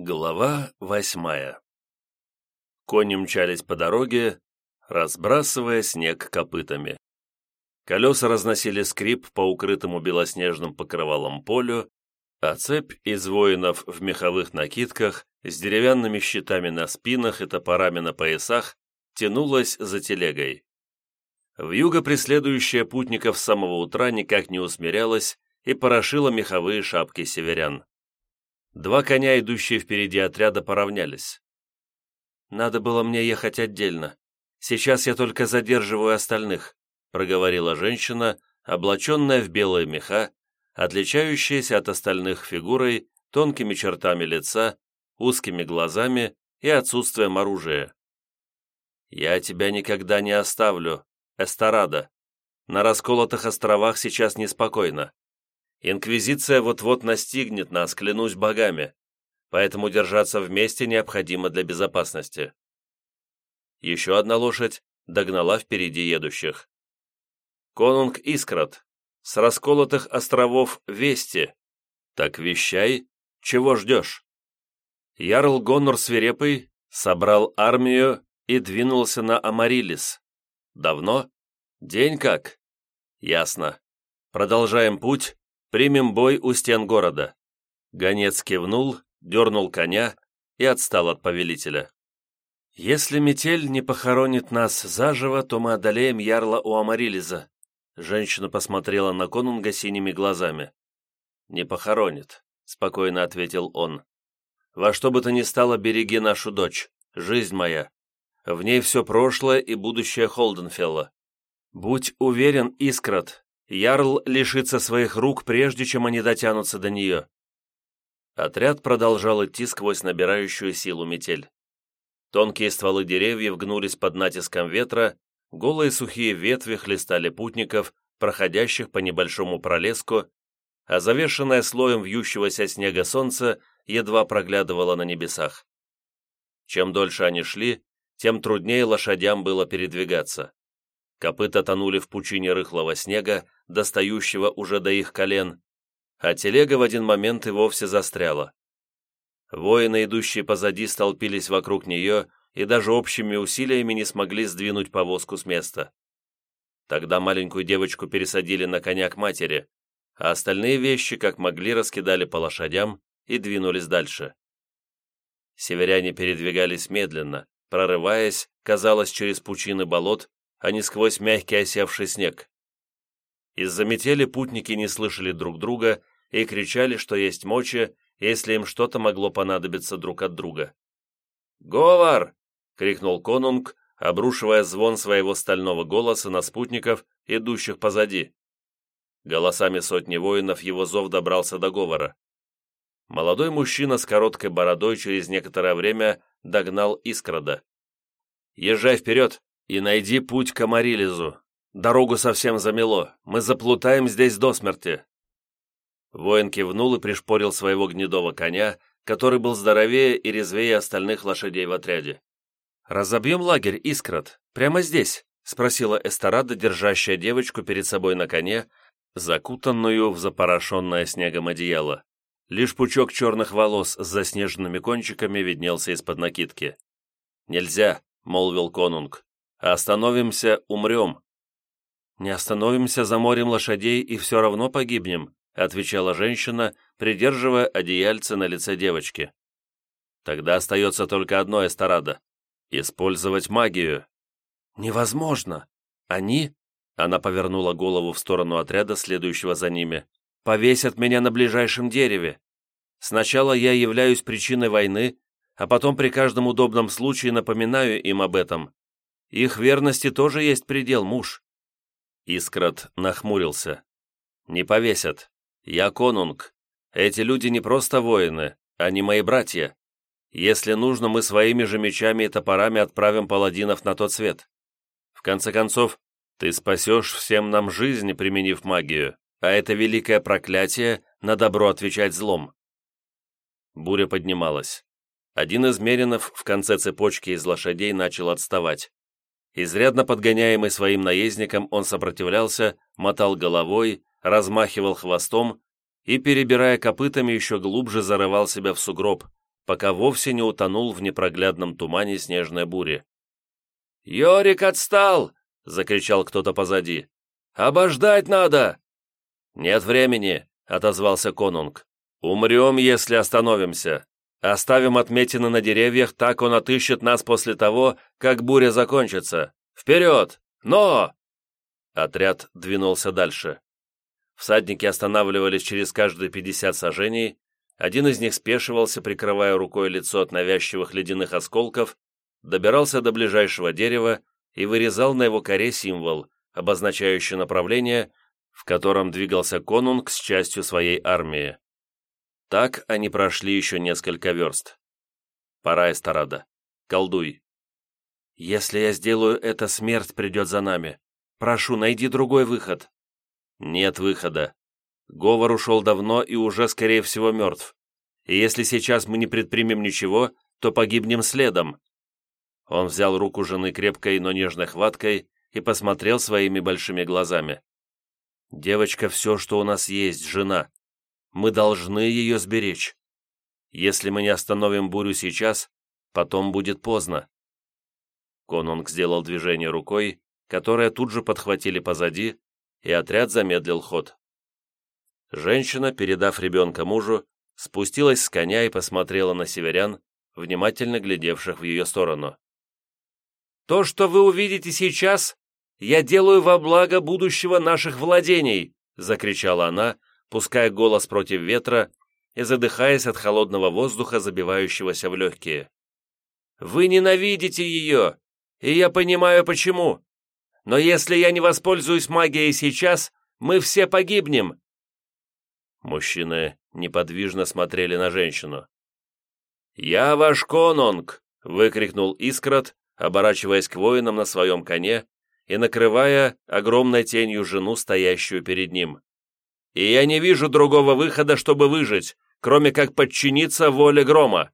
Глава восьмая Кони мчались по дороге, разбрасывая снег копытами. Колеса разносили скрип по укрытому белоснежным покрывалом полю, а цепь из воинов в меховых накидках с деревянными щитами на спинах и топорами на поясах тянулась за телегой. Вьюга, преследующая путников с самого утра, никак не усмирялась и порошила меховые шапки северян. Два коня, идущие впереди отряда, поравнялись. «Надо было мне ехать отдельно. Сейчас я только задерживаю остальных», проговорила женщина, облаченная в белые меха, отличающаяся от остальных фигурой, тонкими чертами лица, узкими глазами и отсутствием оружия. «Я тебя никогда не оставлю, Эстарада. На расколотых островах сейчас неспокойно. Инквизиция вот-вот настигнет нас, клянусь богами, поэтому держаться вместе необходимо для безопасности». Еще одна лошадь догнала впереди едущих. «Конунг Искрат, с расколотых островов Вести. Так вещай, чего ждешь?» Ярл Гонор Свирепый собрал армию и двинулся на Амарилис. Давно? День как? Ясно. Продолжаем путь, примем бой у стен города. Гонец кивнул, дернул коня и отстал от повелителя. «Если метель не похоронит нас заживо, то мы одолеем ярла у Амарилиза». Женщина посмотрела на конунга синими глазами. «Не похоронит», — спокойно ответил он. «Во что бы то ни стало, береги нашу дочь, жизнь моя. В ней все прошлое и будущее Холденфелла. Будь уверен, Искрат, Ярл лишится своих рук, прежде чем они дотянутся до нее». Отряд продолжал идти сквозь набирающую силу метель. Тонкие стволы деревьев гнулись под натиском ветра, голые сухие ветви хлестали путников, проходящих по небольшому пролеску, а завешенное слоем вьющегося снега солнце едва проглядывало на небесах. Чем дольше они шли, тем труднее лошадям было передвигаться. Копыта тонули в пучине рыхлого снега, достающего уже до их колен, а телега в один момент и вовсе застряла. Воины, идущие позади, столпились вокруг нее и даже общими усилиями не смогли сдвинуть повозку с места. Тогда маленькую девочку пересадили на коня к матери, а остальные вещи, как могли, раскидали по лошадям и двинулись дальше. Северяне передвигались медленно, прорываясь, казалось, через пучины болот, а не сквозь мягкий осевший снег. Из-за метели путники не слышали друг друга и кричали, что есть мочи, если им что-то могло понадобиться друг от друга. «Говор!» — крикнул конунг, обрушивая звон своего стального голоса на спутников, идущих позади. Голосами сотни воинов его зов добрался до говора. Молодой мужчина с короткой бородой через некоторое время догнал Искрада. «Езжай вперед и найди путь к Амарилизу. Дорогу совсем замело, мы заплутаем здесь до смерти». Воин кивнул и пришпорил своего гнедого коня, который был здоровее и резвее остальных лошадей в отряде. «Разобьем лагерь, Искрат, прямо здесь?» — спросила Эстерада, держащая девочку перед собой на коне, закутанную в запорошенное снегом одеяло. Лишь пучок черных волос с заснеженными кончиками виднелся из-под накидки. «Нельзя», — молвил конунг. «Остановимся, умрем». «Не остановимся, заморим лошадей и все равно погибнем», отвечала женщина, придерживая одеяльце на лице девочки. «Тогда остается только одно, Эстарада — использовать магию». «Невозможно! Они...» — она повернула голову в сторону отряда, следующего за ними. «Повесят меня на ближайшем дереве. Сначала я являюсь причиной войны, а потом при каждом удобном случае напоминаю им об этом. Их верности тоже есть предел, муж». Искрат нахмурился. «Не повесят. Я конунг. Эти люди не просто воины, они мои братья. Если нужно, мы своими же мечами и топорами отправим паладинов на тот свет. В конце концов, ты спасешь всем нам жизнь, применив магию, а это великое проклятие на добро отвечать злом». Буря поднималась. Один из меринов в конце цепочки из лошадей начал отставать. Изрядно подгоняемый своим наездником, он сопротивлялся, мотал головой, размахивал хвостом и, перебирая копытами, еще глубже зарывал себя в сугроб, пока вовсе не утонул в непроглядном тумане снежной бури. «Йорик отстал!» — закричал кто-то позади. «Обождать надо!» «Нет времени!» — отозвался конунг. «Умрем, если остановимся. Оставим отметины на деревьях, так он отыщет нас после того, как буря закончится. Вперед! Но!» Отряд двинулся дальше. Всадники останавливались через каждые пятьдесят сажений, один из них спешивался, прикрывая рукой лицо от навязчивых ледяных осколков, добирался до ближайшего дерева и вырезал на его коре символ, обозначающий направление, в котором двигался конунг с частью своей армии. Так они прошли еще несколько верст. «Пора, Эстарада. Колдуй». «Если я сделаю это, смерть придет за нами. Прошу, найди другой выход». «Нет выхода. Говор ушел давно и уже, скорее всего, мертв. И если сейчас мы не предпримем ничего, то погибнем следом». Он взял руку жены крепкой, но нежной хваткой и посмотрел своими большими глазами. «Девочка, все, что у нас есть, жена. Мы должны ее сберечь. Если мы не остановим бурю сейчас, потом будет поздно». Конунг сделал движение рукой, которое тут же подхватили позади, и отряд замедлил ход. Женщина, передав ребенка мужу, спустилась с коня и посмотрела на северян, внимательно глядевших в ее сторону. «То, что вы увидите сейчас, я делаю во благо будущего наших владений!» закричала она, пуская голос против ветра и задыхаясь от холодного воздуха, забивающегося в легкие. «Вы ненавидите ее, и я понимаю, почему. Но если я не воспользуюсь магией сейчас, мы все погибнем!» Мужчины неподвижно смотрели на женщину. «Я ваш конунг!» — выкрикнул Искрот, оборачиваясь к воинам на своем коне и накрывая огромной тенью жену, стоящую перед ним. «И я не вижу другого выхода, чтобы выжить, кроме как подчиниться воле грома.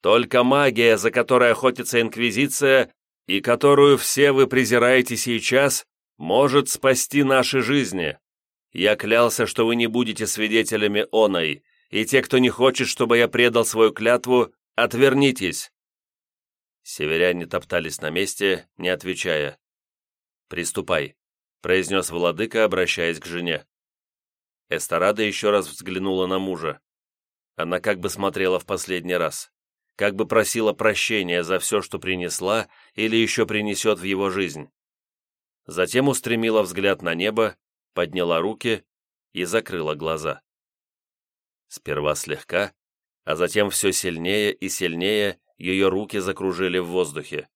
Только магия, за которой охотится Инквизиция и которую все вы презираете сейчас, может спасти наши жизни. Я клялся, что вы не будете свидетелями оной, и те, кто не хочет, чтобы я предал свою клятву, отвернитесь!» Северяне топтались на месте, не отвечая. «Приступай», — произнес владыка, обращаясь к жене. Эсторада еще раз взглянула на мужа. Она как бы смотрела в последний раз, как бы просила прощения за все, что принесла или еще принесет в его жизнь. Затем устремила взгляд на небо, подняла руки и закрыла глаза. Сперва слегка, а затем все сильнее и сильнее ее руки закружили в воздухе.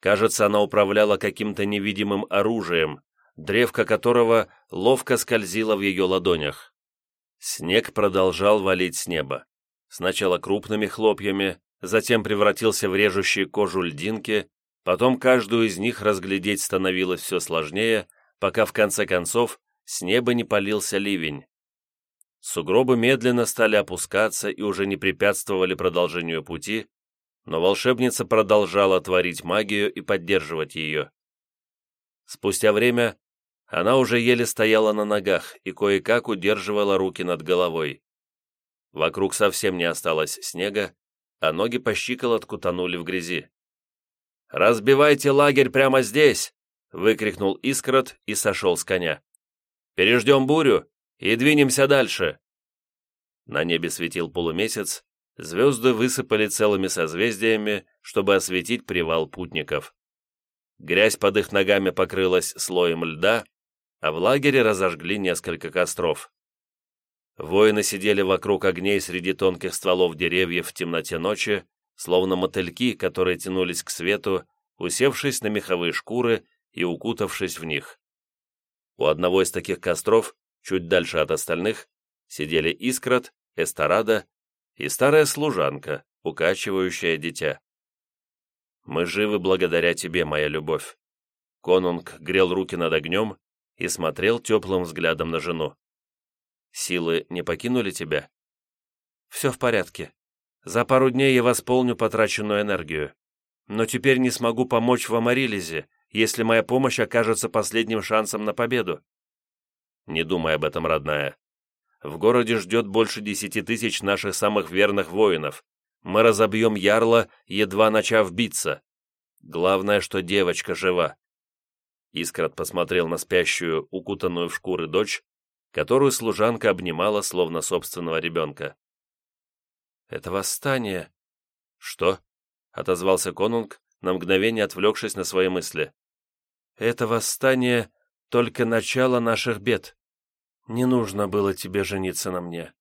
Кажется, она управляла каким-то невидимым оружием, древко которого ловко скользило в ее ладонях. Снег продолжал валить с неба. Сначала крупными хлопьями, затем превратился в режущие кожу льдинки, потом каждую из них разглядеть становилось все сложнее, пока в конце концов с неба не полился ливень. Сугробы медленно стали опускаться и уже не препятствовали продолжению пути, но волшебница продолжала творить магию и поддерживать ее. Спустя время она уже еле стояла на ногах и кое-как удерживала руки над головой. Вокруг совсем не осталось снега, а ноги по щиколотку тонули в грязи. «Разбивайте лагерь прямо здесь!» — выкрикнул Искрот и сошел с коня. «Переждем бурю и двинемся дальше!» На небе светил полумесяц, звезды высыпали целыми созвездиями, чтобы осветить привал путников. Грязь под их ногами покрылась слоем льда, а в лагере разожгли несколько костров. Воины сидели вокруг огней среди тонких стволов деревьев в темноте ночи, словно мотыльки, которые тянулись к свету, усевшись на меховые шкуры и укутавшись в них. У одного из таких костров, чуть дальше от остальных, сидели Искрот, Эсторада и старая служанка, укачивающая дитя. «Мы живы благодаря тебе, моя любовь». Конунг грел руки над огнем и смотрел теплым взглядом на жену. «Силы не покинули тебя?» «Все в порядке. За пару дней я восполню потраченную энергию. Но теперь не смогу помочь в Амарилизе, если моя помощь окажется последним шансом на победу. Не думай об этом, родная. В городе ждет больше десяти тысяч наших самых верных воинов, Мы разобьем ярла, едва начав биться. Главное, что девочка жива». Искрат посмотрел на спящую, укутанную в шкуры дочь, которую служанка обнимала, словно собственного ребенка. «Это восстание». «Что?» — отозвался конунг, на мгновение отвлекшись на свои мысли. «Это восстание — только начало наших бед. Не нужно было тебе жениться на мне».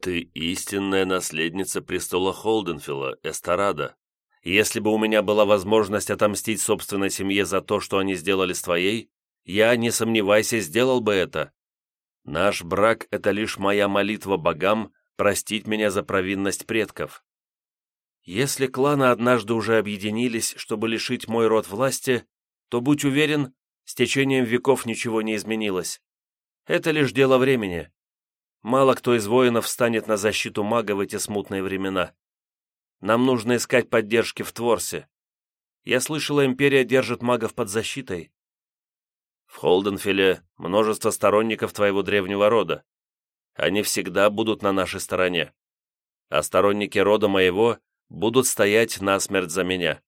«Ты истинная наследница престола Холденфилла, Эсторада. Если бы у меня была возможность отомстить собственной семье за то, что они сделали с твоей, я, не сомневайся, сделал бы это. Наш брак — это лишь моя молитва богам простить меня за провинность предков. Если кланы однажды уже объединились, чтобы лишить мой род власти, то, будь уверен, с течением веков ничего не изменилось. Это лишь дело времени. Мало кто из воинов встанет на защиту мага в эти смутные времена. Нам нужно искать поддержки в Творсе. Я слышала, Империя держит магов под защитой. В Холденфиле множество сторонников твоего древнего рода. Они всегда будут на нашей стороне. А сторонники рода моего будут стоять насмерть за меня.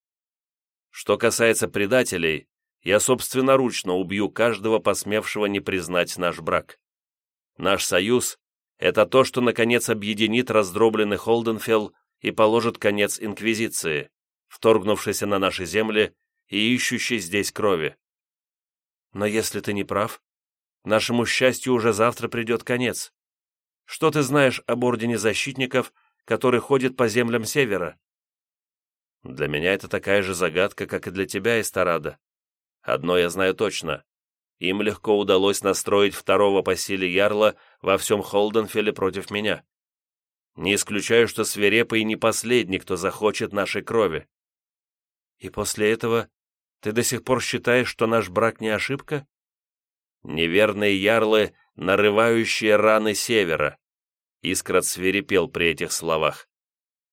Что касается предателей, я собственноручно убью каждого посмевшего не признать наш брак. Наш союз — это то, что, наконец, объединит раздробленный Холденфелл и положит конец Инквизиции, вторгнувшейся на наши земли и ищущей здесь крови. Но если ты не прав, нашему счастью уже завтра придет конец. Что ты знаешь об Ордене Защитников который ходит по землям севера. Для меня это такая же загадка, как и для тебя, Эсторада. Одно я знаю точно. Им легко удалось настроить второго по силе ярла во всем Холденфеле против меня. Не исключаю, что свирепый не последний, кто захочет нашей крови. И после этого ты до сих пор считаешь, что наш брак не ошибка? Неверные ярлы, нарывающие раны севера. Искрот свирепел при этих словах.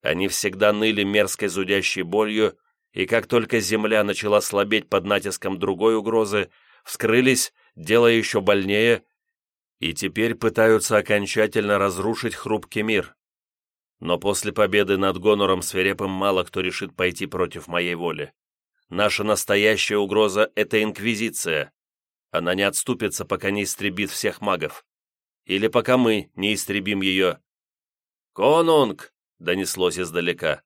Они всегда ныли мерзкой зудящей болью, и как только земля начала слабеть под натиском другой угрозы, вскрылись, делая еще больнее, и теперь пытаются окончательно разрушить хрупкий мир. Но после победы над Гонором свирепым мало кто решит пойти против моей воли. Наша настоящая угроза — это Инквизиция. Она не отступится, пока не истребит всех магов или пока мы не истребим ее. «Конунг!» — донеслось издалека.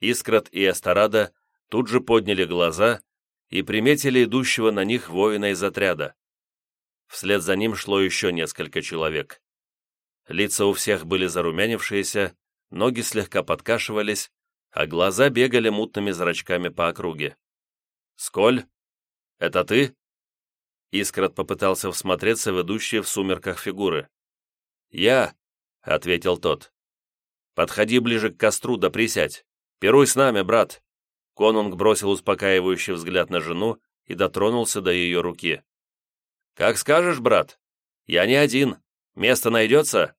Искрат и Астарада тут же подняли глаза и приметили идущего на них воина из отряда. Вслед за ним шло еще несколько человек. Лица у всех были зарумянившиеся, ноги слегка подкашивались, а глаза бегали мутными зрачками по округе. «Сколь? Это ты?» Искрат попытался всмотреться в идущие в сумерках фигуры. «Я», — ответил тот. «Подходи ближе к костру да присядь. Пируй с нами, брат». Конунг бросил успокаивающий взгляд на жену и дотронулся до ее руки. «Как скажешь, брат. Я не один. Место найдется?»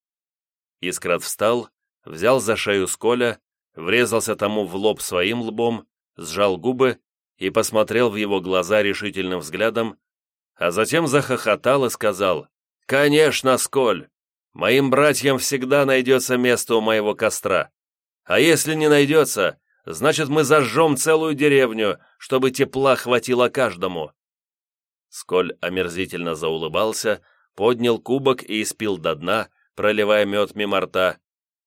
Искрат встал, взял за шею Сколя, врезался тому в лоб своим лбом, сжал губы и посмотрел в его глаза решительным взглядом, а затем захохотал и сказал, «Конечно, Сколь, моим братьям всегда найдется место у моего костра. А если не найдется, значит, мы зажжем целую деревню, чтобы тепла хватило каждому». Сколь омерзительно заулыбался, поднял кубок и испил до дна, проливая мед мимо рта,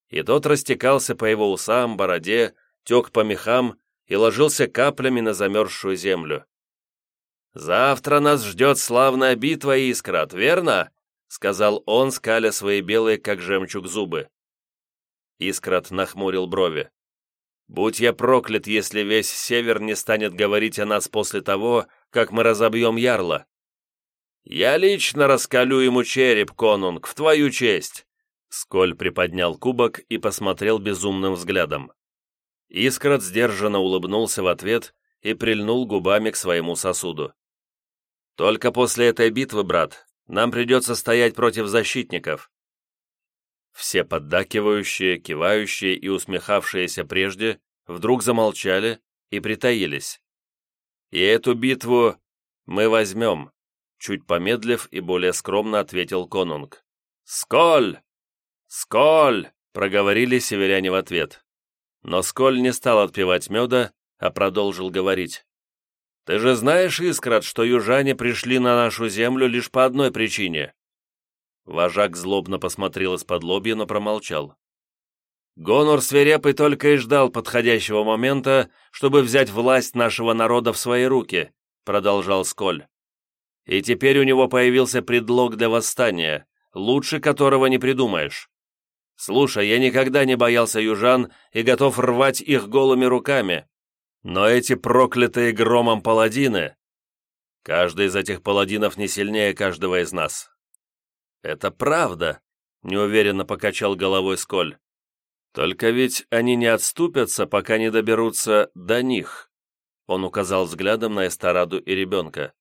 и тот растекался по его усам, бороде, тек по мехам и ложился каплями на замерзшую землю. «Завтра нас ждет славная битва, Искрат, верно?» — сказал он, скаля свои белые, как жемчуг, зубы. Искрат нахмурил брови. «Будь я проклят, если весь север не станет говорить о нас после того, как мы разобьем ярла. Я лично раскалю ему череп, конунг, в твою честь!» Сколь приподнял кубок и посмотрел безумным взглядом. Искрат сдержанно улыбнулся в ответ и прильнул губами к своему сосуду. Только после этой битвы, брат, нам придется стоять против защитников». Все поддакивающие, кивающие и усмехавшиеся прежде вдруг замолчали и притаились. «И эту битву мы возьмем», чуть помедлив и более скромно ответил конунг. «Сколь! Сколь!» — проговорили северяне в ответ. Но Сколь не стал отпивать меда, а продолжил говорить. «Ты же знаешь, Искрат, что южане пришли на нашу землю лишь по одной причине?» Вожак злобно посмотрел из-под лобья, но промолчал. Гонор свирепый только и ждал подходящего момента, чтобы взять власть нашего народа в свои руки, продолжал Сколь. И теперь у него появился предлог для восстания, лучше которого не придумаешь. Слушай, я никогда не боялся южан и готов рвать их голыми руками. Но эти проклятые громом паладины... Каждый из этих паладинов не сильнее каждого из нас. Это правда, неуверенно покачал головой Сколь. Только ведь они не отступятся, пока не доберутся до них. Он указал взглядом на Эстораду и ребенка.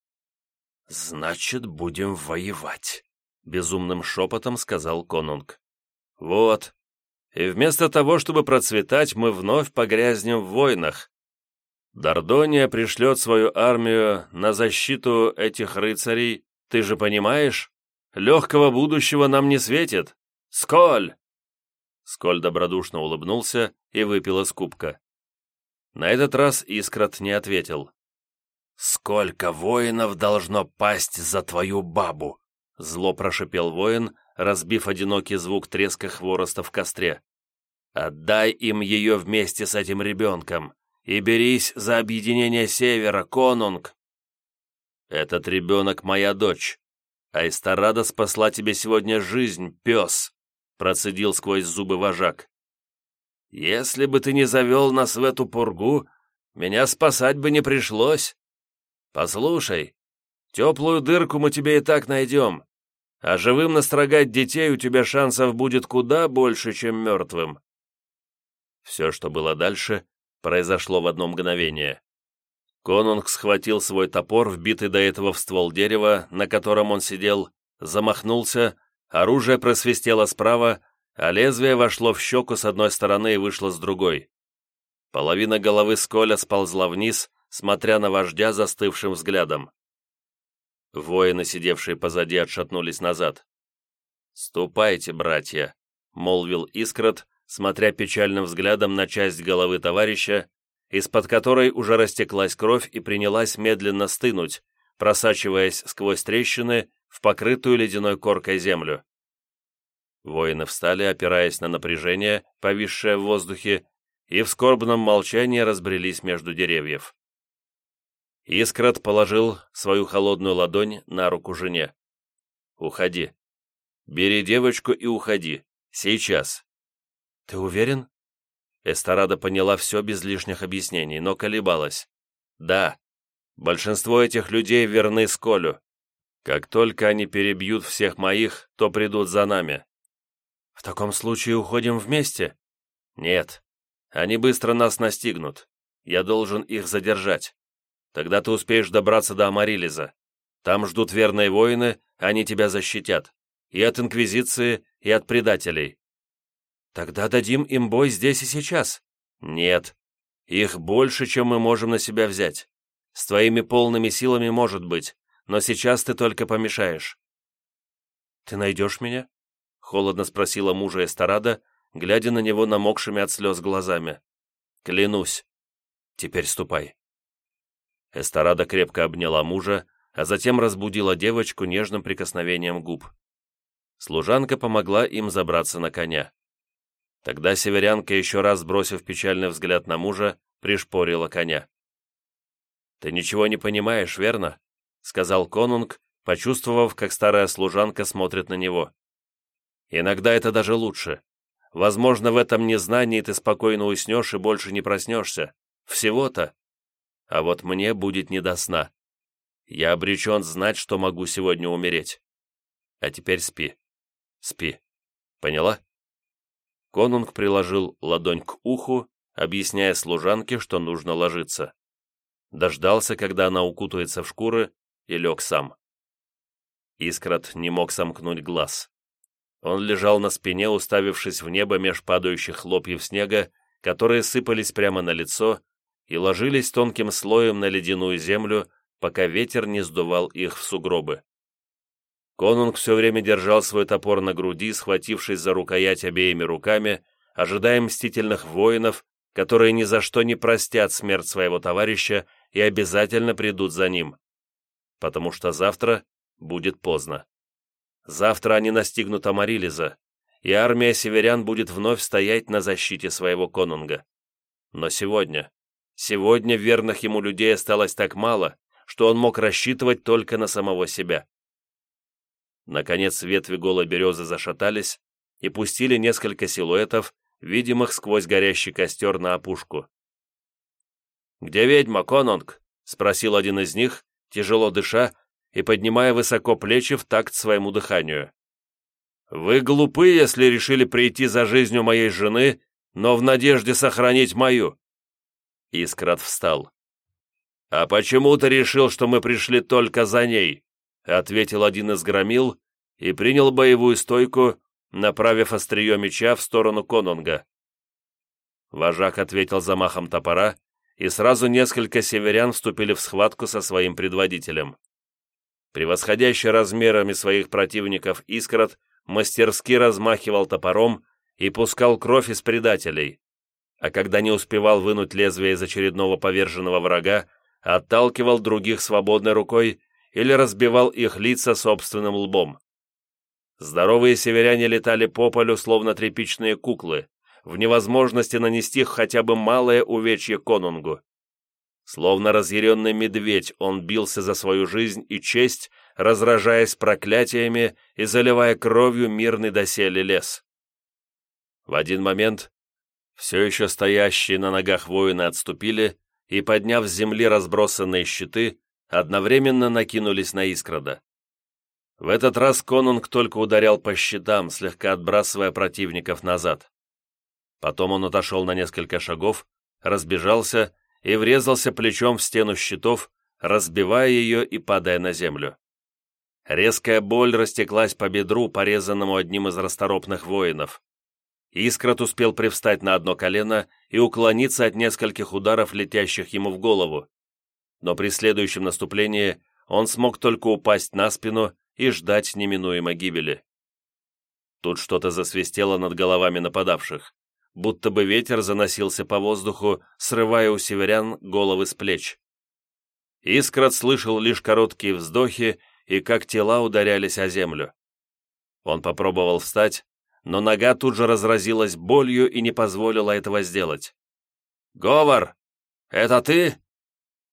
«Значит, будем воевать», — безумным шепотом сказал Конунг. Вот. И вместо того, чтобы процветать, мы вновь погрязнем в войнах. Дордония пришлет свою армию на защиту этих рыцарей, ты же понимаешь? Легкого будущего нам не светит. Сколь!» Сколь добродушно улыбнулся и выпил из кубка. На этот раз Искрот не ответил. «Сколько воинов должно пасть за твою бабу?» Зло прошипел воин, разбив одинокий звук треска хвороста в костре. «Отдай им ее вместе с этим ребенком и берись за объединение Севера, конунг!» «Этот ребенок моя дочь. Айстарада спасла тебе сегодня жизнь, пес!» процедил сквозь зубы вожак. «Если бы ты не завел нас в эту пургу, меня спасать бы не пришлось. Послушай, теплую дырку мы тебе и так найдем, а живым настрогать детей у тебя шансов будет куда больше, чем мертвым». Все, что было дальше, произошло в одно мгновение. Конунг схватил свой топор, вбитый до этого в ствол дерева, на котором он сидел, замахнулся, оружие просвистело справа, а лезвие вошло в щеку с одной стороны и вышло с другой. Половина головы Сколя сползла вниз, смотря на вождя застывшим взглядом. Воины, сидевшие позади, отшатнулись назад. «Ступайте, братья», — молвил Искрот, смотря печальным взглядом на часть головы товарища, из-под которой уже растеклась кровь и принялась медленно стынуть, просачиваясь сквозь трещины в покрытую ледяной коркой землю. Воины встали, опираясь на напряжение, повисшее в воздухе, и в скорбном молчании разбрелись между деревьев. Искрот положил свою холодную ладонь на руку жене. «Уходи. Бери девочку и уходи. Сейчас». «Ты уверен?» Эсторада поняла все без лишних объяснений, но колебалась. «Да. Большинство этих людей верны Сколю. Как только они перебьют всех моих, то придут за нами». «В таком случае уходим вместе?» «Нет. Они быстро нас настигнут. Я должен их задержать. Тогда ты успеешь добраться до Амарилиза. Там ждут верные воины, они тебя защитят. И от Инквизиции, и от предателей. Тогда дадим им бой здесь и сейчас. Нет. Их больше, чем мы можем на себя взять. С твоими полными силами может быть, но сейчас ты только помешаешь. Ты найдешь меня? Холодно спросила мужа Эсторада, глядя на него намокшими от слез глазами. Клянусь. Теперь ступай. Эсторада крепко обняла мужа, а затем разбудила девочку нежным прикосновением губ. Служанка помогла им забраться на коня. Тогда северянка, еще раз бросив печальный взгляд на мужа, пришпорила коня. «Ты ничего не понимаешь, верно?» — сказал конунг, почувствовав, как старая служанка смотрит на него. «Иногда это даже лучше. Возможно, в этом незнании ты спокойно уснешь и больше не проснешься. Всего-то а вот мне будет не до сна. Я обречен знать, что могу сегодня умереть. А теперь спи. Спи. Поняла?» Конунг приложил ладонь к уху, объясняя служанке, что нужно ложиться. Дождался, когда она укутается в шкуры, и лег сам. Искрот не мог сомкнуть глаз. Он лежал на спине, уставившись в небо меж падающих хлопьев снега, которые сыпались прямо на лицо и ложились тонким слоем на ледяную землю, пока ветер не сдувал их в сугробы. Конунг все время держал свой топор на груди, схватившись за рукоять обеими руками, ожидая мстительных воинов, которые ни за что не простят смерть своего товарища и обязательно придут за ним. Потому что завтра будет поздно. Завтра они настигнут Амарилиза, и армия северян будет вновь стоять на защите своего конунга. Но сегодня, сегодня верных ему людей осталось так мало, что он мог рассчитывать только на самого себя. Наконец ветви голой березы зашатались и пустили несколько силуэтов, видимых сквозь горящий костер на опушку. «Где ведьма, Конунг?» — спросил один из них, тяжело дыша и поднимая высоко плечи в такт своему дыханию. «Вы глупы, если решили прийти за жизнью моей жены, но в надежде сохранить мою». Искрат встал. «А почему ты решил, что мы пришли только за ней?» ответил один из громил и принял боевую стойку, направив острие меча в сторону конунга. Вожак ответил замахом топора, и сразу несколько северян вступили в схватку со своим предводителем. Превосходящий размерами своих противников Искрот мастерски размахивал топором и пускал кровь из предателей, а когда не успевал вынуть лезвие из очередного поверженного врага, отталкивал других свободной рукой или разбивал их лица собственным лбом. Здоровые северяне летали по полю, словно тряпичные куклы, в невозможности нанести хотя бы малое увечье конунгу. Словно разъяренный медведь, он бился за свою жизнь и честь, разражаясь проклятиями и заливая кровью мирный доселе лес. В один момент все еще стоящие на ногах воины отступили и, подняв с земли разбросанные щиты, одновременно накинулись на Искрода. В этот раз конунг только ударял по щитам, слегка отбрасывая противников назад. Потом он отошел на несколько шагов, разбежался и врезался плечом в стену щитов, разбивая ее и падая на землю. Резкая боль растеклась по бедру, порезанному одним из расторопных воинов. Искрот успел привстать на одно колено и уклониться от нескольких ударов, летящих ему в голову. Но при следующем наступлении он смог только упасть на спину и ждать неминуемой гибели. Тут что-то засвистело над головами нападавших, будто бы ветер заносился по воздуху, срывая у северян головы с плеч. Искрот слышал лишь короткие вздохи и как тела ударялись о землю. Он попробовал встать, но нога тут же разразилась болью и не позволила этого сделать. «Говор! Это ты?»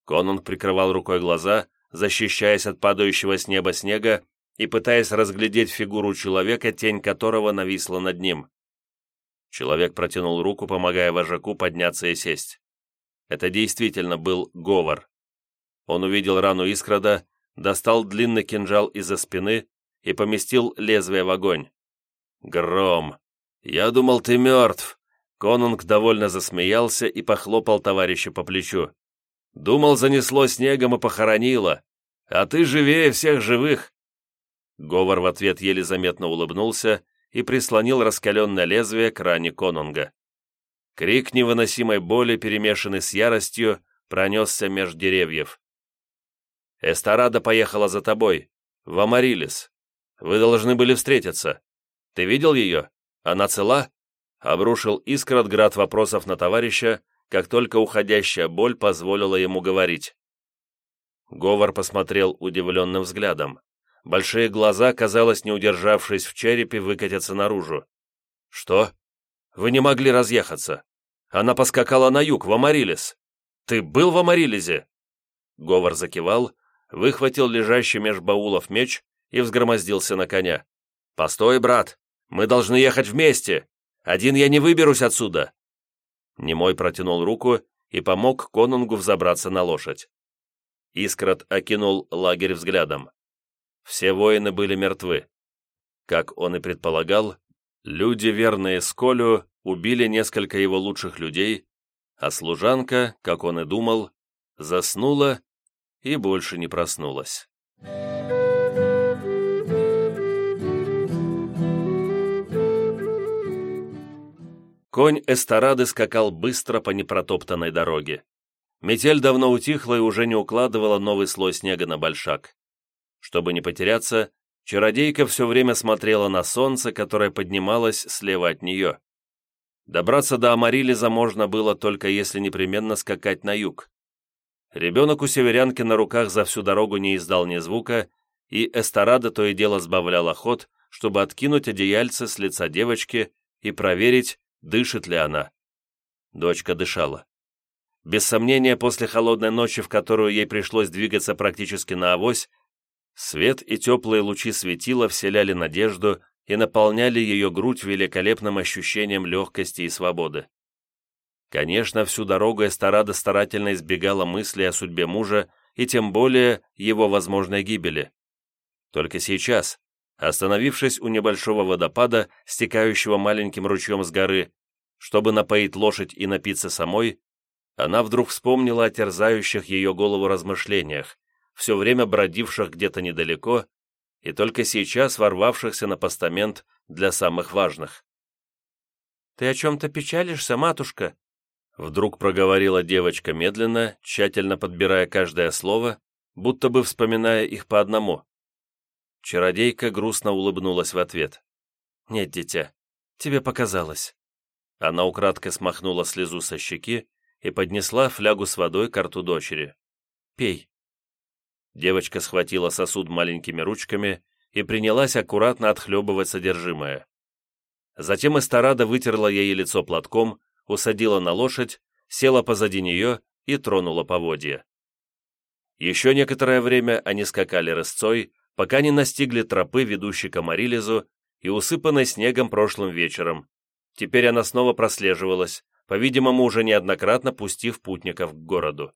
Конунг прикрывал рукой глаза, защищаясь от падающего с неба снега и пытаясь разглядеть фигуру человека, тень которого нависла над ним. Человек протянул руку, помогая вожаку подняться и сесть. Это действительно был говор. Он увидел рану Искрада, достал длинный кинжал из-за спины и поместил лезвие в огонь. «Гром! Я думал, ты мертв!» Конунг довольно засмеялся и похлопал товарища по плечу. «Думал, занесло снегом и похоронило, а ты живее всех живых. Говор в ответ еле заметно улыбнулся и прислонил раскаленное лезвие к ране конунга. Крик невыносимой боли, перемешанный с яростью, пронесся меж деревьев. «Эстарада поехала за тобой, в Амарилис. Вы должны были встретиться. Ты видел ее? Она цела?» Обрушил искрот град вопросов на товарища, как только уходящая боль позволила ему говорить. Говор посмотрел удивленным взглядом. Большие глаза, казалось, не удержавшись в черепе, выкатятся наружу. «Что? Вы не могли разъехаться? Она поскакала на юг, в Амарилис. Ты был в Амарилизе?» Говор закивал, выхватил лежащий меж баулов меч и взгромоздился на коня. «Постой, брат! Мы должны ехать вместе! Один я не выберусь отсюда!» Немой протянул руку и помог конунгу взобраться на лошадь. Искрот окинул лагерь взглядом. Все воины были мертвы. Как он и предполагал, люди, верные Сколю, убили несколько его лучших людей, а служанка, как он и думал, заснула и больше не проснулась. Конь Эстарады скакал быстро по непротоптанной дороге. Метель давно утихла и уже не укладывала новый слой снега на большак. Чтобы не потеряться, чародейка все время смотрела на солнце, которое поднималось слева от нее. Добраться до Амарилиза можно было только если непременно скакать на юг. Ребенок у северянки на руках за всю дорогу не издал ни звука, и Эсторада то и дело сбавляла ход, чтобы откинуть одеяльце с лица девочки и проверить, дышит ли она. Дочка дышала. Без сомнения, после холодной ночи, в которую ей пришлось двигаться практически на авось, свет и теплые лучи светила вселяли надежду и наполняли ее грудь великолепным ощущением легкости и свободы. Конечно, всю дорогу Эсторада старательно избегала мысли о судьбе мужа и тем более его возможной гибели. Только сейчас, остановившись у небольшого водопада, стекающего маленьким ручьем с горы, чтобы напоить лошадь и напиться самой, она вдруг вспомнила о терзающих ее голову размышлениях, все время бродивших где-то недалеко и только сейчас ворвавшихся на постамент для самых важных. «Ты о чем-то печалишься, матушка?» Вдруг проговорила девочка медленно, тщательно подбирая каждое слово, будто бы вспоминая их по одному. Чародейка грустно улыбнулась в ответ. «Нет, дитя, тебе показалось». Она украдкой смахнула слезу со щеки и поднесла флягу с водой к рту дочери. «Пей». Девочка схватила сосуд маленькими ручками и принялась аккуратно отхлебывать содержимое. Затем Эсторада вытерла ей лицо платком, усадила на лошадь, села позади нее и тронула поводья. Еще некоторое время они скакали рысцой, пока не настигли тропы, ведущей к Амарилизу и усыпанной снегом прошлым вечером. Теперь она снова прослеживалась, по-видимому, уже неоднократно пустив путников к городу.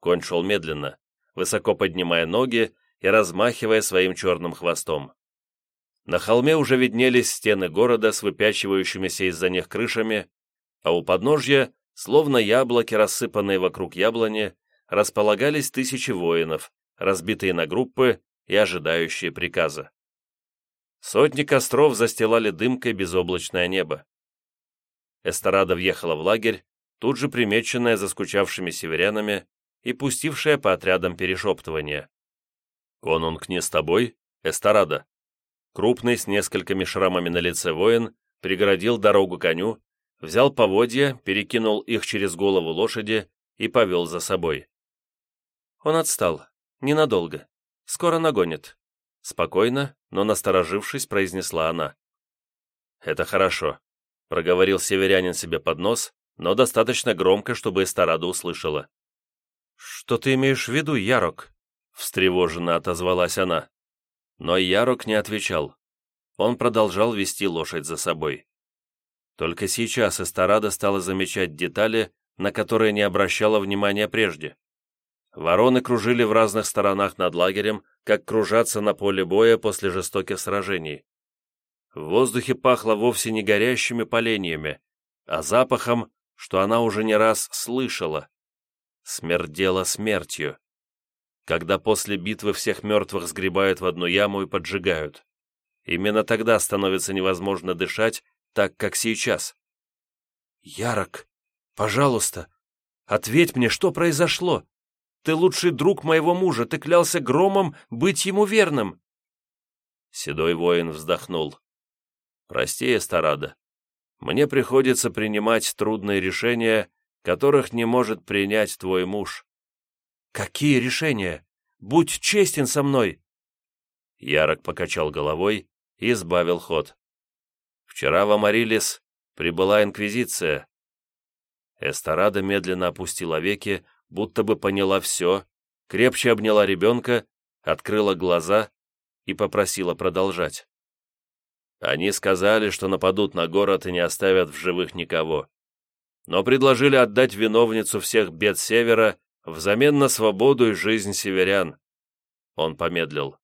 Конь шел медленно, высоко поднимая ноги и размахивая своим черным хвостом. На холме уже виднелись стены города с выпячивающимися из-за них крышами, а у подножья, словно яблоки, рассыпанные вокруг яблони, располагались тысячи воинов, разбитые на группы и ожидающие приказа. Сотни костров застилали дымкой безоблачное небо. Эсторада въехала в лагерь, тут же примеченная заскучавшими северянами, и пустившая по отрядам перешептывания. «Конунг не с тобой, Эсторада?» Крупный, с несколькими шрамами на лице воин, преградил дорогу коню, взял поводья, перекинул их через голову лошади и повел за собой. Он отстал. Ненадолго. Скоро нагонит. Спокойно, но насторожившись, произнесла она. «Это хорошо», — проговорил северянин себе под нос, но достаточно громко, чтобы Эсторада услышала. «Что ты имеешь в виду, Ярок?» — встревоженно отозвалась она. Но Ярок не отвечал. Он продолжал вести лошадь за собой. Только сейчас Эсторада стала замечать детали, на которые не обращала внимания прежде. Вороны кружили в разных сторонах над лагерем, как кружатся на поле боя после жестоких сражений. В воздухе пахло вовсе не горящими поленьями, а запахом, что она уже не раз слышала смердело смертью. Когда после битвы всех мертвых сгребают в одну яму и поджигают. Именно тогда становится невозможно дышать, так как сейчас. «Ярок, пожалуйста, ответь мне, что произошло? Ты лучший друг моего мужа, ты клялся громом быть ему верным!» Седой воин вздохнул. «Прости, Эсторада, мне приходится принимать трудные решения, которых не может принять твой муж». «Какие решения? Будь честен со мной!» Ярок покачал головой и сбавил ход. «Вчера в Амарилис прибыла Инквизиция». Эсторада медленно опустила веки, будто бы поняла все, крепче обняла ребенка, открыла глаза и попросила продолжать. Они сказали, что нападут на город и не оставят в живых никого но предложили отдать виновницу всех бед Севера взамен на свободу и жизнь северян. Он помедлил.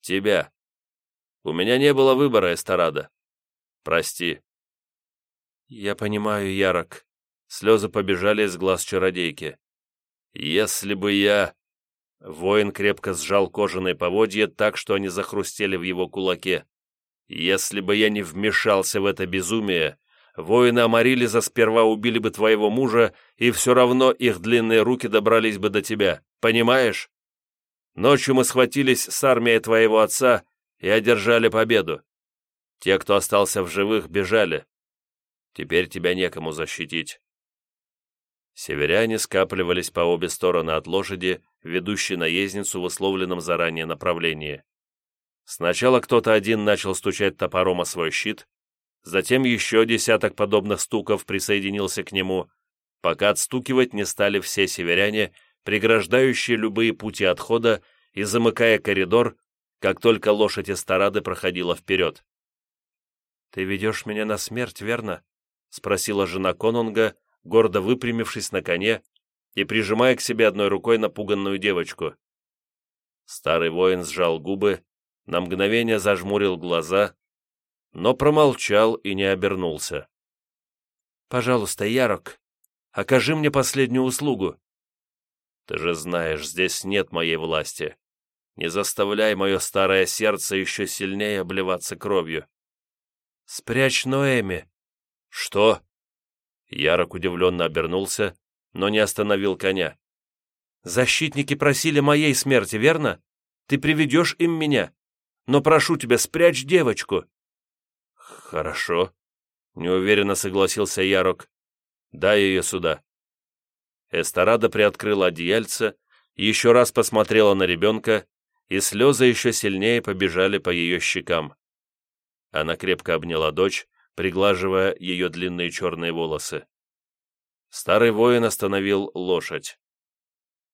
Тебя. У меня не было выбора, Эсторада. Прости. Я понимаю, Ярок. Слезы побежали из глаз чародейки. Если бы я... Воин крепко сжал кожаные поводья так, что они захрустели в его кулаке. Если бы я не вмешался в это безумие, Воины Амарилиза сперва убили бы твоего мужа, и все равно их длинные руки добрались бы до тебя. Понимаешь? Ночью мы схватились с армией твоего отца и одержали победу. Те, кто остался в живых, бежали. Теперь тебя некому защитить». Северяне скапливались по обе стороны от лошади, ведущей наездницу в условленном заранее направлении. Сначала кто-то один начал стучать топором о свой щит, затем еще десяток подобных стуков присоединился к нему, пока отстукивать не стали все северяне, преграждающие любые пути отхода и замыкая коридор, как только лошадь Эстарады проходила вперед. «Ты ведешь меня на смерть, верно?» — спросила жена Конунга, гордо выпрямившись на коне и прижимая к себе одной рукой напуганную девочку. Старый воин сжал губы, на мгновение зажмурил глаза, но промолчал и не обернулся. «Пожалуйста, Ярок, окажи мне последнюю услугу». «Ты же знаешь, здесь нет моей власти. Не заставляй мое старое сердце еще сильнее обливаться кровью». «Спрячь Ноэми». «Что?» Ярок удивленно обернулся, но не остановил коня. «Защитники просили моей смерти, верно? Ты приведешь им меня. Но прошу тебя, спрячь девочку». «Хорошо», — неуверенно согласился Ярок. «Дай ее сюда». Эсторада приоткрыла одеяльце, еще раз посмотрела на ребенка, и слезы еще сильнее побежали по ее щекам. Она крепко обняла дочь, приглаживая ее длинные черные волосы. Старый воин остановил лошадь.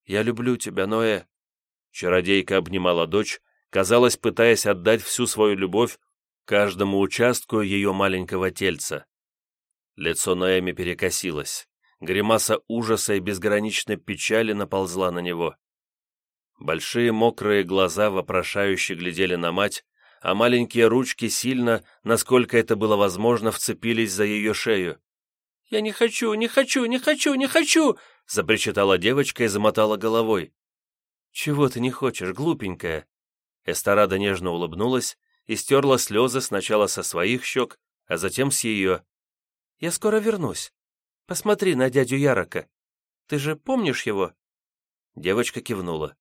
«Я люблю тебя, Ноэ!» Чародейка обнимала дочь, казалось, пытаясь отдать всю свою любовь каждому участку ее маленького тельца. Лицо Ноэми перекосилось. Гримаса ужаса и безграничной печали наползла на него. Большие мокрые глаза вопрошающе глядели на мать, а маленькие ручки сильно, насколько это было возможно, вцепились за ее шею. «Я не хочу, не хочу, не хочу, не хочу!» запричитала девочка и замотала головой. «Чего ты не хочешь, глупенькая?» Эсторада нежно улыбнулась и стерла слезы сначала со своих щек, а затем с ее. «Я скоро вернусь. Посмотри на дядю Ярока. Ты же помнишь его?» Девочка кивнула.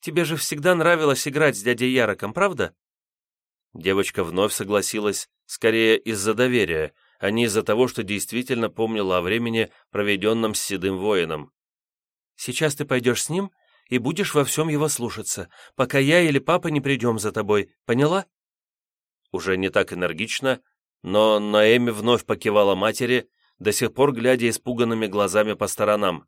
«Тебе же всегда нравилось играть с дядей Яроком, правда?» Девочка вновь согласилась, скорее из-за доверия, а не из-за того, что действительно помнила о времени, проведенном с седым воином. «Сейчас ты пойдешь с ним и будешь во всем его слушаться, пока я или папа не придем за тобой, поняла?» Уже не так энергично, но Наэми вновь покивала матери, до сих пор глядя испуганными глазами по сторонам.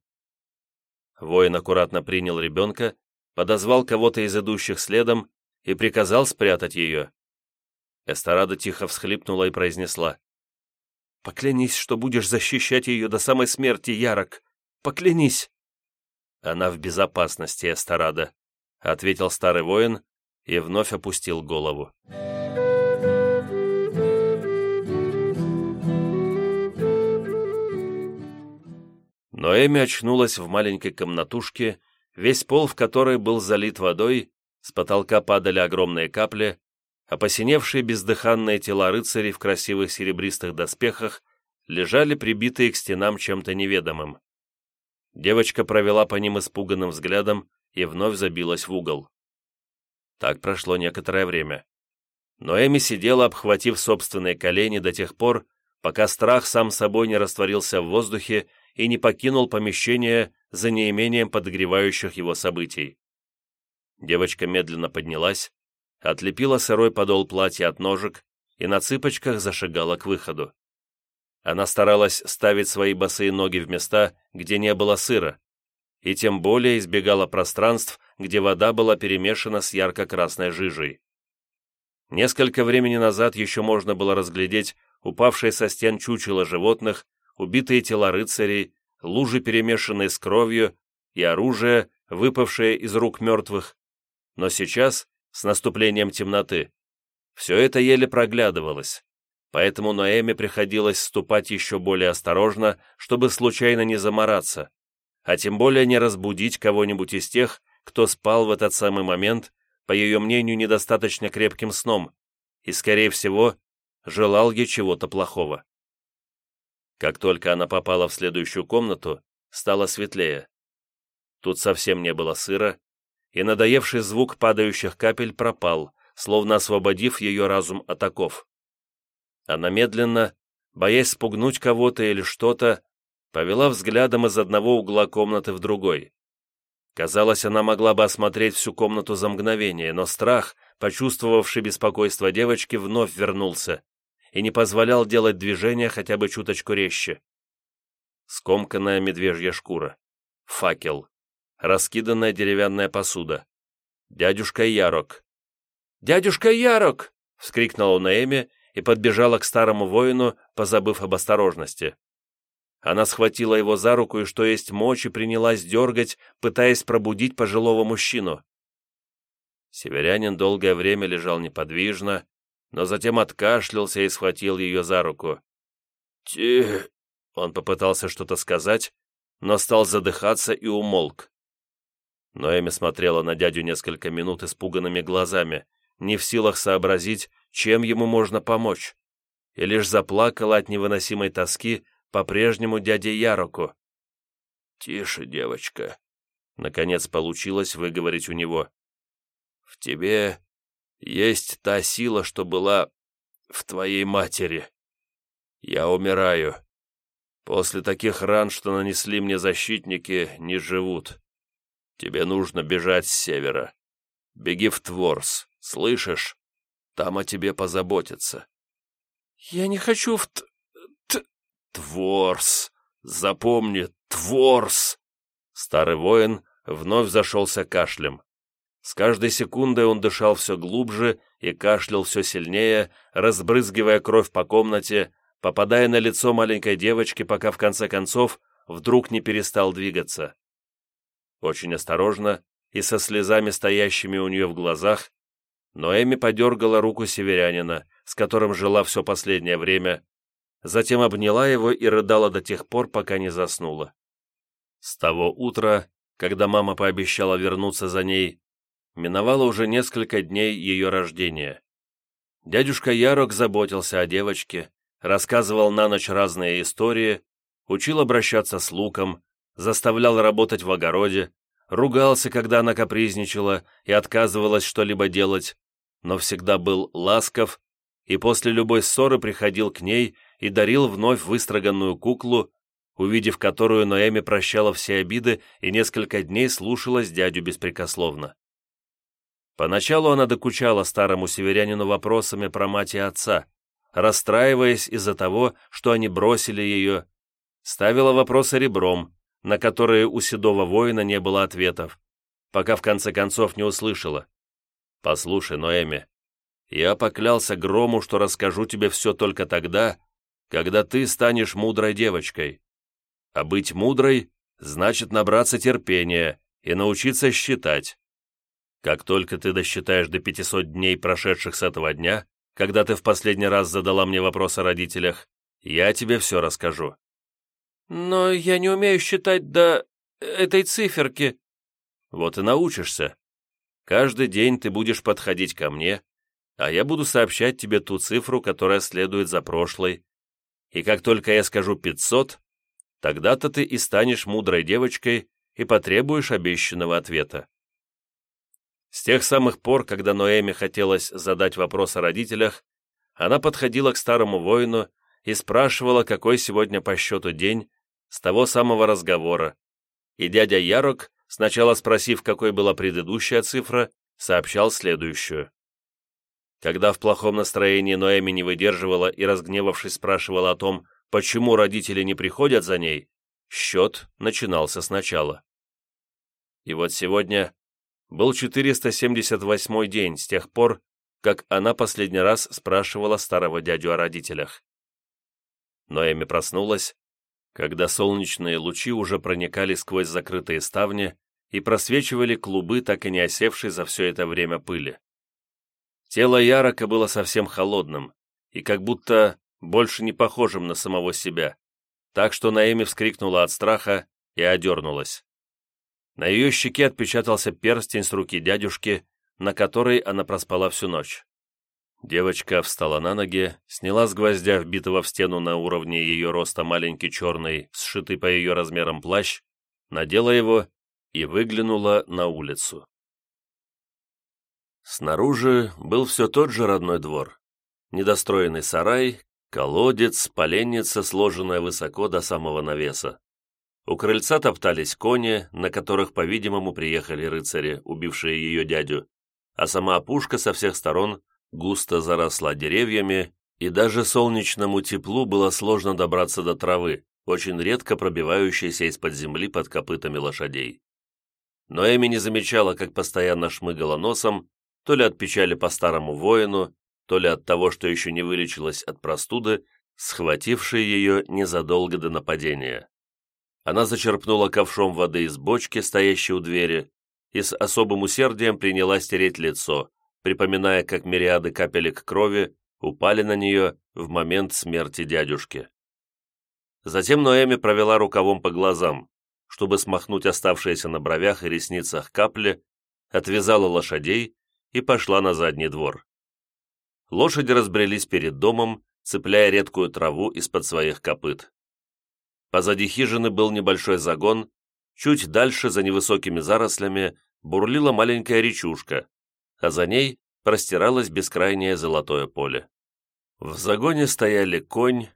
Воин аккуратно принял ребенка, подозвал кого-то из идущих следом и приказал спрятать ее. Эсторада тихо всхлипнула и произнесла. «Поклянись, что будешь защищать ее до самой смерти, Ярок! Поклянись!» «Она в безопасности, Эсторада», — ответил старый воин и вновь опустил голову. Но Эми очнулась в маленькой комнатушке, весь пол в которой был залит водой, с потолка падали огромные капли, а посиневшие бездыханные тела рыцарей в красивых серебристых доспехах лежали прибитые к стенам чем-то неведомым. Девочка провела по ним испуганным взглядом и вновь забилась в угол. Так прошло некоторое время. Но Эми сидела, обхватив собственные колени до тех пор, пока страх сам собой не растворился в воздухе и не покинул помещение за неимением подогревающих его событий. Девочка медленно поднялась, отлепила сырой подол платья от ножек и на цыпочках зашагала к выходу. Она старалась ставить свои босые ноги в места, где не было сыра, и тем более избегала пространств, где вода была перемешана с ярко-красной жижей. Несколько времени назад еще можно было разглядеть упавшие со стен чучела животных, убитые тела рыцарей, лужи, перемешанные с кровью, и оружие, выпавшее из рук мертвых. Но сейчас с наступлением темноты. Все это еле проглядывалось, поэтому Ноэме приходилось ступать еще более осторожно, чтобы случайно не замораться, а тем более не разбудить кого-нибудь из тех, кто спал в этот самый момент, по ее мнению, недостаточно крепким сном, и, скорее всего, желал ей чего-то плохого. Как только она попала в следующую комнату, стало светлее. Тут совсем не было сыра, и надоевший звук падающих капель пропал, словно освободив ее разум от оков. Она медленно, боясь спугнуть кого-то или что-то, повела взглядом из одного угла комнаты в другой. Казалось, она могла бы осмотреть всю комнату за мгновение, но страх, почувствовавший беспокойство девочки, вновь вернулся и не позволял делать движения хотя бы чуточку резче. Скомканная медвежья шкура, факел, раскиданная деревянная посуда, дядюшка Ярок. «Дядюшка Ярок!» — вскрикнула Наэми и подбежала к старому воину, позабыв об осторожности. Она схватила его за руку и, что есть мочи, принялась дергать, пытаясь пробудить пожилого мужчину. Северянин долгое время лежал неподвижно, но затем откашлялся и схватил ее за руку. «Ти...» Он попытался что-то сказать, но стал задыхаться и умолк. Ноэми смотрела на дядю несколько минут испуганными глазами, не в силах сообразить, чем ему можно помочь, и лишь заплакала от невыносимой тоски по-прежнему дяде Яроку. «Тише, девочка», — наконец получилось выговорить у него. «В тебе есть та сила, что была в твоей матери. Я умираю. После таких ран, что нанесли мне защитники, не живут. Тебе нужно бежать с севера. Беги в Творс, слышишь? Там о тебе позаботятся. Я не хочу в т... т... Творс! Запомни, Творс! Старый воин вновь зашелся кашлем. С каждой секундой он дышал все глубже и кашлял все сильнее, разбрызгивая кровь по комнате, попадая на лицо маленькой девочки, пока в конце концов вдруг не перестал двигаться. Очень осторожно и со слезами, стоящими у нее в глазах, но Эми подергала руку северянина, с которым жила все последнее время, затем обняла его и рыдала до тех пор, пока не заснула. С того утра, когда мама пообещала вернуться за ней, миновало уже несколько дней ее рождения. Дядюшка Ярок заботился о девочке, рассказывал на ночь разные истории, учил обращаться с луком, заставлял работать в огороде, ругался, когда она капризничала и отказывалась что-либо делать, но всегда был ласков и после любой ссоры приходил к ней и дарил вновь выстроганную куклу, увидев которую Ноэми прощала все обиды и несколько дней слушалась дядю беспрекословно. Поначалу она докучала старому северянину вопросами про мать и отца, расстраиваясь из-за того, что они бросили ее, ставила вопросы ребром, на которые у седого воина не было ответов, пока в конце концов не услышала. «Послушай, Ноэми, я поклялся Грому, что расскажу тебе все только тогда, когда ты станешь мудрой девочкой. А быть мудрой значит набраться терпения и научиться считать. Как только ты досчитаешь до 500 дней, прошедших с этого дня, когда ты в последний раз задала мне вопрос о родителях, я тебе все расскажу». «Но я не умею считать до этой циферки». «Вот и научишься. Каждый день ты будешь подходить ко мне, а я буду сообщать тебе ту цифру, которая следует за прошлой. И как только я скажу пятьсот, тогда-то ты и станешь мудрой девочкой и потребуешь обещанного ответа. С тех самых пор, когда Ноэме хотелось задать вопрос о родителях, она подходила к старому воину и спрашивала, какой сегодня по счету день, с того самого разговора, и дядя Ярок, сначала спросив, какой была предыдущая цифра, сообщал следующую. Когда в плохом настроении Ноэми не выдерживала и, разгневавшись, спрашивала о том, почему родители не приходят за ней, счет начинался сначала. И вот сегодня был 478 день с тех пор, как она последний раз спрашивала старого дядю о родителях. Ноэми проснулась, когда солнечные лучи уже проникали сквозь закрытые ставни и просвечивали клубы, так и не осевшей за все это время пыли. Тело Ярока было совсем холодным и как будто больше не похожим на самого себя, так что Наэми вскрикнула от страха и одернулась. На ее щеке отпечатался перстень с руки дядюшки, на которой она проспала всю ночь. Девочка встала на ноги, сняла с гвоздя вбитого в стену на уровне ее роста маленький черный, сшитый по ее размерам плащ, надела его и выглянула на улицу. Снаружи был все тот же родной двор. Недостроенный сарай, Колодец, поленница, сложенная высоко до самого навеса. У крыльца топтались кони, на которых, по-видимому, приехали рыцари, убившие ее дядю, а сама опушка со всех сторон густо заросла деревьями, и даже солнечному теплу было сложно добраться до травы, очень редко пробивающейся из-под земли под копытами лошадей. Но Эми не замечала, как постоянно шмыгала носом, то ли от печали по старому воину, то ли от того, что еще не вылечилась от простуды, схватившей ее незадолго до нападения. Она зачерпнула ковшом воды из бочки, стоящей у двери, и с особым усердием принялась тереть лицо, припоминая, как мириады капелек крови упали на нее в момент смерти дядюшки. Затем Ноэми провела рукавом по глазам, чтобы смахнуть оставшиеся на бровях и ресницах капли, отвязала лошадей и пошла на задний двор. Лошади разбрелись перед домом, цепляя редкую траву из-под своих копыт. Позади хижины был небольшой загон, чуть дальше, за невысокими зарослями, бурлила маленькая речушка, а за ней простиралось бескрайнее золотое поле. В загоне стояли конь,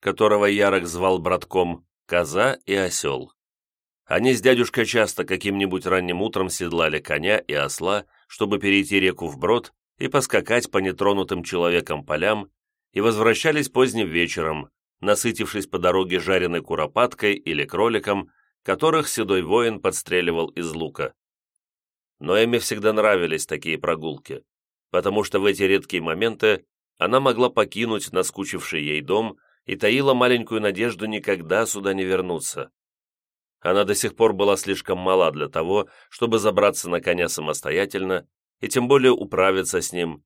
которого Ярок звал братком, коза и осел. Они с дядюшкой часто каким-нибудь ранним утром седлали коня и осла, чтобы перейти реку вброд и поскакать по нетронутым человеком полям, и возвращались поздним вечером, насытившись по дороге жареной куропаткой или кроликом, которых седой воин подстреливал из лука. Но Эми всегда нравились такие прогулки, потому что в эти редкие моменты она могла покинуть наскучивший ей дом и таила маленькую надежду никогда сюда не вернуться. Она до сих пор была слишком мала для того, чтобы забраться на коня самостоятельно и тем более управиться с ним,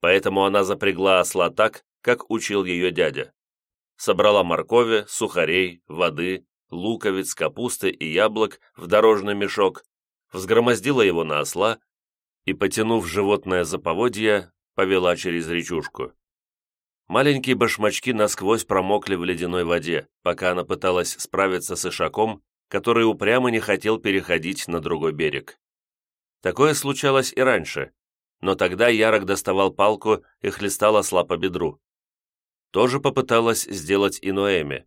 поэтому она запрягла осла так, как учил ее дядя. Собрала моркови, сухарей, воды, луковиц, капусты и яблок в дорожный мешок, взгромоздила его на осла и, потянув животное за поводья, повела через речушку. Маленькие башмачки насквозь промокли в ледяной воде, пока она пыталась справиться с ишаком, который упрямо не хотел переходить на другой берег. Такое случалось и раньше, но тогда Ярок доставал палку и хлестал осла по бедру. Тоже попыталась сделать и Ноэми,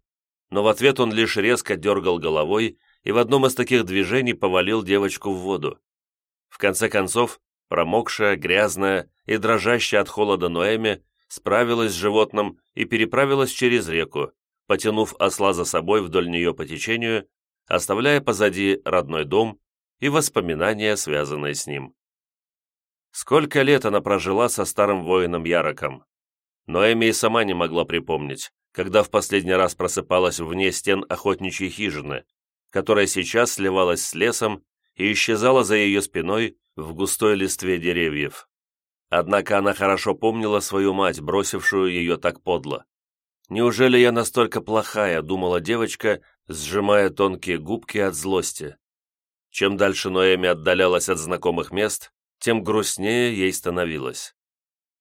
но в ответ он лишь резко дергал головой и в одном из таких движений повалил девочку в воду. В конце концов, промокшая, грязная и дрожащая от холода Ноэми справилась с животным и переправилась через реку, потянув осла за собой вдоль нее по течению оставляя позади родной дом и воспоминания, связанные с ним. Сколько лет она прожила со старым воином Яроком. Но Эми и сама не могла припомнить, когда в последний раз просыпалась вне стен охотничьей хижины, которая сейчас сливалась с лесом и исчезала за ее спиной в густой листве деревьев. Однако она хорошо помнила свою мать, бросившую ее так подло. «Неужели я настолько плохая?» — думала девочка, сжимая тонкие губки от злости. Чем дальше Ноэми отдалялась от знакомых мест, тем грустнее ей становилось.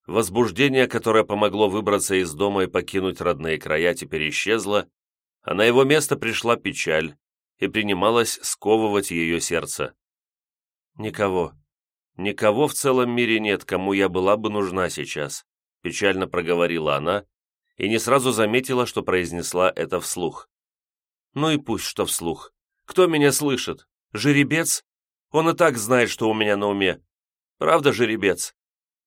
Возбуждение, которое помогло выбраться из дома и покинуть родные края, теперь исчезло, а на его место пришла печаль и принималась сковывать ее сердце. «Никого, никого в целом мире нет, кому я была бы нужна сейчас», печально проговорила она, и не сразу заметила, что произнесла это вслух. Ну и пусть что вслух. Кто меня слышит? Жеребец? Он и так знает, что у меня на уме. Правда, жеребец?»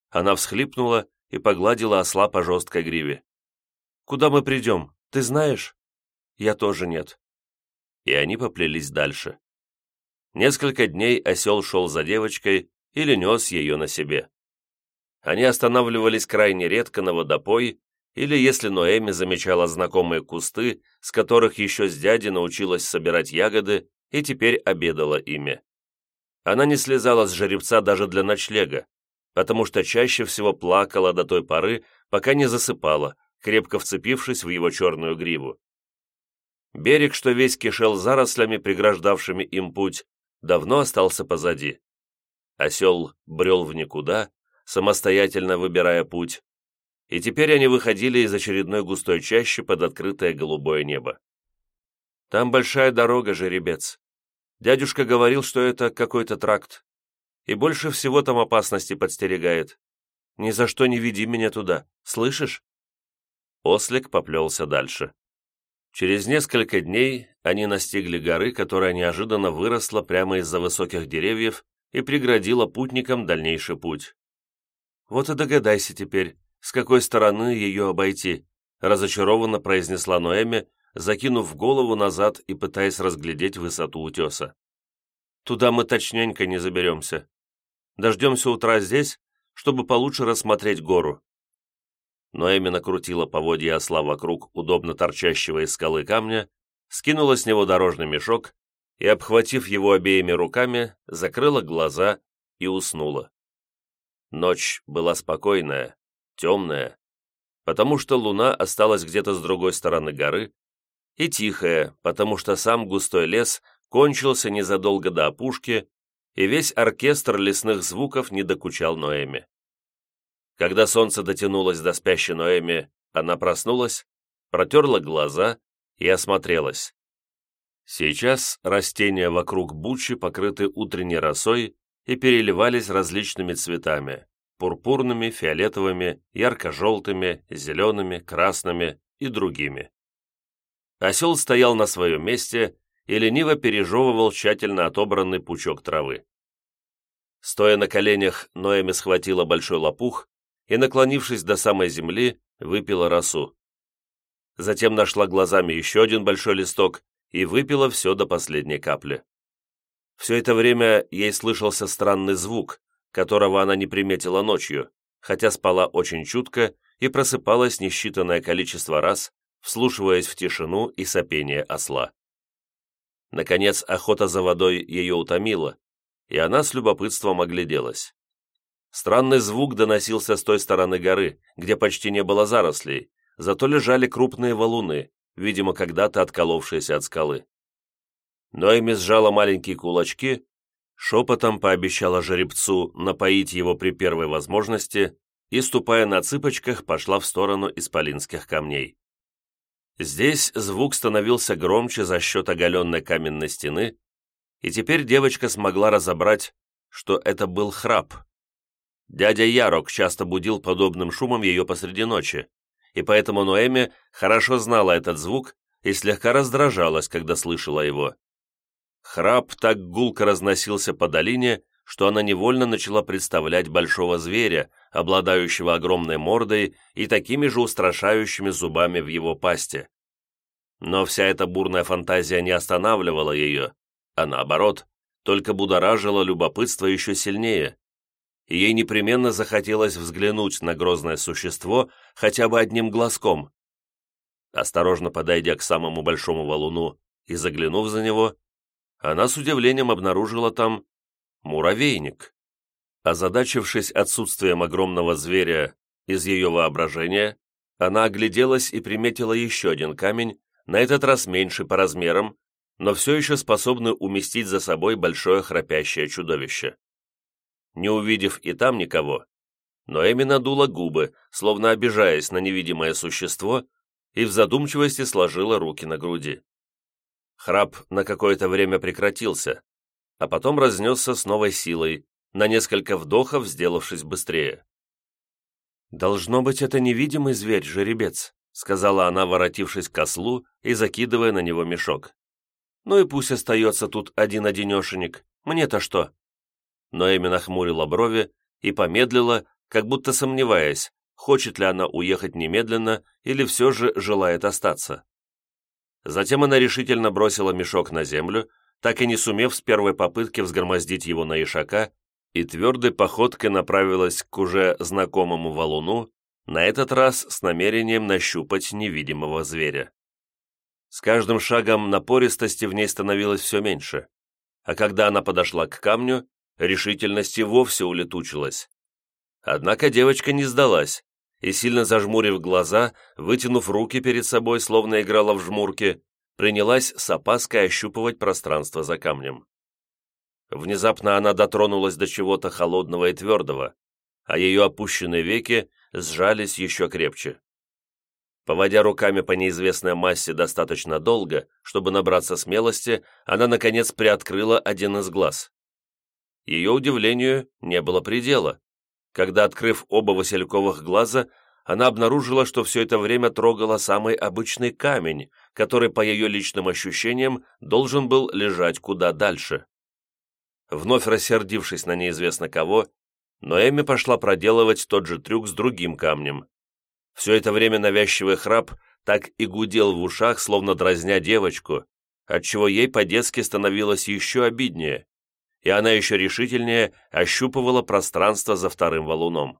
Она всхлипнула и погладила осла по жесткой гриве. «Куда мы придем? Ты знаешь?» «Я тоже нет». И они поплелись дальше. Несколько дней осел шел за девочкой или нес ее на себе. Они останавливались крайне редко на водопой или если Ноэми замечала знакомые кусты, с которых еще с дяди научилась собирать ягоды и теперь обедала ими. Она не слезала с жеребца даже для ночлега, потому что чаще всего плакала до той поры, пока не засыпала, крепко вцепившись в его черную гриву. Берег, что весь кишел зарослями, преграждавшими им путь, давно остался позади. Осел брел в никуда, самостоятельно выбирая путь, и теперь они выходили из очередной густой чащи под открытое голубое небо. «Там большая дорога, жеребец. Дядюшка говорил, что это какой-то тракт. И больше всего там опасности подстерегает. Ни за что не веди меня туда, слышишь?» Ослик поплелся дальше. Через несколько дней они настигли горы, которая неожиданно выросла прямо из-за высоких деревьев и преградила путникам дальнейший путь. «Вот и догадайся теперь, с какой стороны ее обойти», разочарованно произнесла Ноэми, закинув голову назад и пытаясь разглядеть высоту утеса. «Туда мы точненько не заберемся. Дождемся утра здесь, чтобы получше рассмотреть гору». Ноэми накрутила поводья осла вокруг удобно торчащего из скалы камня, скинула с него дорожный мешок и, обхватив его обеими руками, закрыла глаза и уснула. Ночь была спокойная, темная, потому что луна осталась где-то с другой стороны горы, и тихая, потому что сам густой лес кончился незадолго до опушки, и весь оркестр лесных звуков не докучал Ноэме. Когда солнце дотянулось до спящей Ноэми, она проснулась, протерла глаза и осмотрелась. Сейчас растения вокруг бучи покрыты утренней росой и переливались различными цветами – пурпурными, фиолетовыми, ярко-желтыми, зелеными, красными и другими. Осел стоял на своем месте и лениво пережевывал тщательно отобранный пучок травы. Стоя на коленях, Ноэми схватила большой лопух и, наклонившись до самой земли, выпила росу. Затем нашла глазами еще один большой листок и выпила все до последней капли. Все это время ей слышался странный звук, которого она не приметила ночью, хотя спала очень чутко и просыпалась несчитанное количество раз, вслушиваясь в тишину и сопение осла. Наконец, охота за водой ее утомила, и она с любопытством огляделась. Странный звук доносился с той стороны горы, где почти не было зарослей, зато лежали крупные валуны, видимо, когда-то отколовшиеся от скалы. Ноэми сжала маленькие кулачки, шепотом пообещала жеребцу напоить его при первой возможности и, ступая на цыпочках, пошла в сторону исполинских камней. Здесь звук становился громче за счет оголенной каменной стены, и теперь девочка смогла разобрать, что это был храп, Дядя Ярок часто будил подобным шумом ее посреди ночи, и поэтому Ноэми хорошо знала этот звук и слегка раздражалась, когда слышала его. Храп так гулко разносился по долине, что она невольно начала представлять большого зверя, обладающего огромной мордой и такими же устрашающими зубами в его пасти. Но вся эта бурная фантазия не останавливала ее, а наоборот, только будоражила любопытство еще сильнее и ей непременно захотелось взглянуть на грозное существо хотя бы одним глазком. Осторожно подойдя к самому большому валуну и заглянув за него, она с удивлением обнаружила там муравейник. Озадачившись отсутствием огромного зверя из ее воображения, она огляделась и приметила еще один камень, на этот раз меньше по размерам, но все еще способный уместить за собой большое храпящее чудовище не увидев и там никого, но Эми надула губы, словно обижаясь на невидимое существо, и в задумчивости сложила руки на груди. Храп на какое-то время прекратился, а потом разнесся с новой силой, на несколько вдохов сделавшись быстрее. «Должно быть, это невидимый зверь, жеребец», сказала она, воротившись к ослу и закидывая на него мешок. «Ну и пусть остается тут один-одинешенек, мне-то что?» Но Эми нахмурила брови и помедлила, как будто сомневаясь, хочет ли она уехать немедленно или все же желает остаться. Затем она решительно бросила мешок на землю, так и не сумев с первой попытки взгромоздить его на ишака, и твердой походкой направилась к уже знакомому валуну, на этот раз с намерением нащупать невидимого зверя. С каждым шагом напористости в ней становилось все меньше, а когда она подошла к камню, решительность и вовсе улетучилась. Однако девочка не сдалась, и, сильно зажмурив глаза, вытянув руки перед собой, словно играла в жмурки, принялась с опаской ощупывать пространство за камнем. Внезапно она дотронулась до чего-то холодного и твердого, а ее опущенные веки сжались еще крепче. Поводя руками по неизвестной массе достаточно долго, чтобы набраться смелости, она, наконец, приоткрыла один из глаз. Ее удивлению не было предела, когда, открыв оба васильковых глаза, она обнаружила, что все это время трогала самый обычный камень, который, по ее личным ощущениям, должен был лежать куда дальше. Вновь рассердившись на неизвестно кого, Ноэми пошла проделывать тот же трюк с другим камнем. Все это время навязчивый храп так и гудел в ушах, словно дразня девочку, отчего ей по-детски становилось еще обиднее, и она еще решительнее ощупывала пространство за вторым валуном.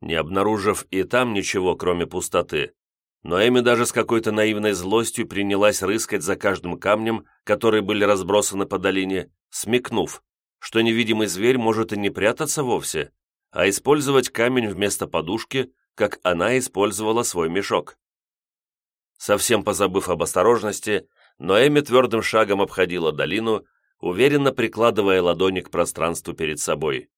Не обнаружив и там ничего, кроме пустоты, но Эми даже с какой-то наивной злостью принялась рыскать за каждым камнем, которые были разбросаны по долине, смекнув, что невидимый зверь может и не прятаться вовсе, а использовать камень вместо подушки, как она использовала свой мешок. Совсем позабыв об осторожности, Ноэми твердым шагом обходила долину, уверенно прикладывая ладони к пространству перед собой.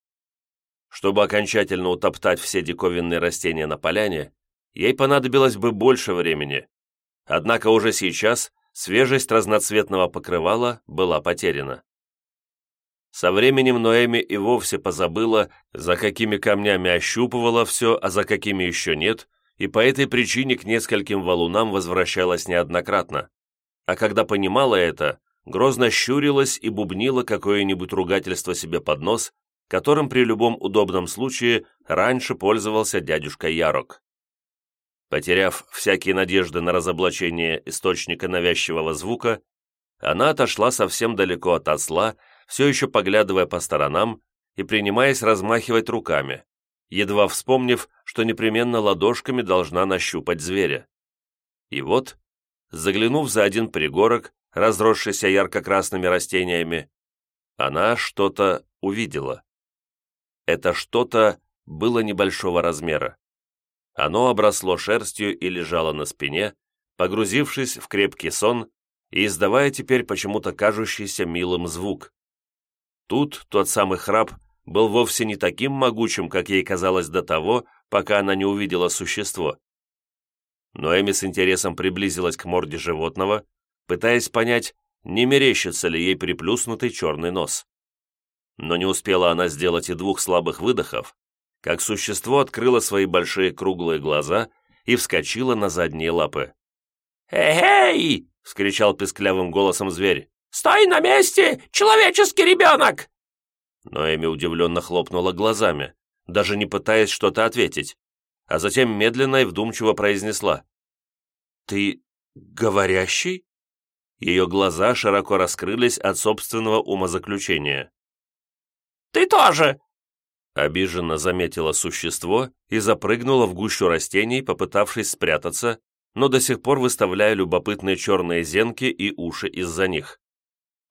Чтобы окончательно утоптать все диковинные растения на поляне, ей понадобилось бы больше времени. Однако уже сейчас свежесть разноцветного покрывала была потеряна. Со временем Ноэми и вовсе позабыла, за какими камнями ощупывала все, а за какими еще нет, и по этой причине к нескольким валунам возвращалась неоднократно. А когда понимала это, грозно щурилась и бубнила какое-нибудь ругательство себе под нос, которым при любом удобном случае раньше пользовался дядюшка Ярок. Потеряв всякие надежды на разоблачение источника навязчивого звука, она отошла совсем далеко от осла, все еще поглядывая по сторонам и принимаясь размахивать руками, едва вспомнив, что непременно ладошками должна нащупать зверя. И вот, заглянув за один пригорок, разросшийся ярко-красными растениями, она что-то увидела. Это что-то было небольшого размера. Оно обросло шерстью и лежало на спине, погрузившись в крепкий сон и издавая теперь почему-то кажущийся милым звук. Тут тот самый храп был вовсе не таким могучим, как ей казалось до того, пока она не увидела существо. Но Эми с интересом приблизилась к морде животного, пытаясь понять, не мерещится ли ей приплюснутый черный нос. Но не успела она сделать и двух слабых выдохов, как существо открыло свои большие круглые глаза и вскочило на задние лапы. «Эй!» — вскричал песклявым голосом зверь. «Стой на месте, человеческий ребенок!» Но Эми удивленно хлопнула глазами, даже не пытаясь что-то ответить, а затем медленно и вдумчиво произнесла. «Ты говорящий?» Ее глаза широко раскрылись от собственного умозаключения. Ты тоже!» Обиженно заметила существо и запрыгнула в гущу растений, попытавшись спрятаться, но до сих пор выставляя любопытные черные зенки и уши из-за них.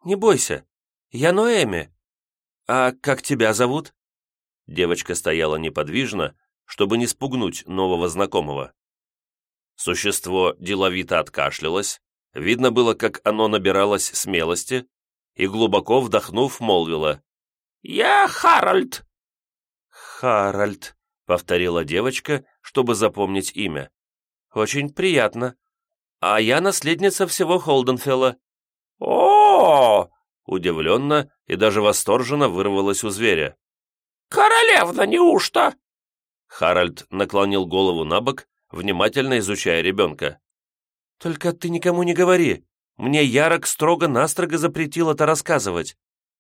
«Не бойся, я Ноэми. А как тебя зовут?» Девочка стояла неподвижно, чтобы не спугнуть нового знакомого. Существо деловито откашлялось, видно было, как оно набиралось смелости, и, глубоко вдохнув, молвило «Я Харальд». «Харальд», — повторила девочка, чтобы запомнить имя. «Очень приятно. А я наследница всего Холденфелла». О, Удивленно и даже восторженно вырвалась у зверя. «Королевна, неужто?» Харальд наклонил голову на бок, внимательно изучая ребенка. «Только ты никому не говори. Мне Ярок строго-настрого запретил это рассказывать.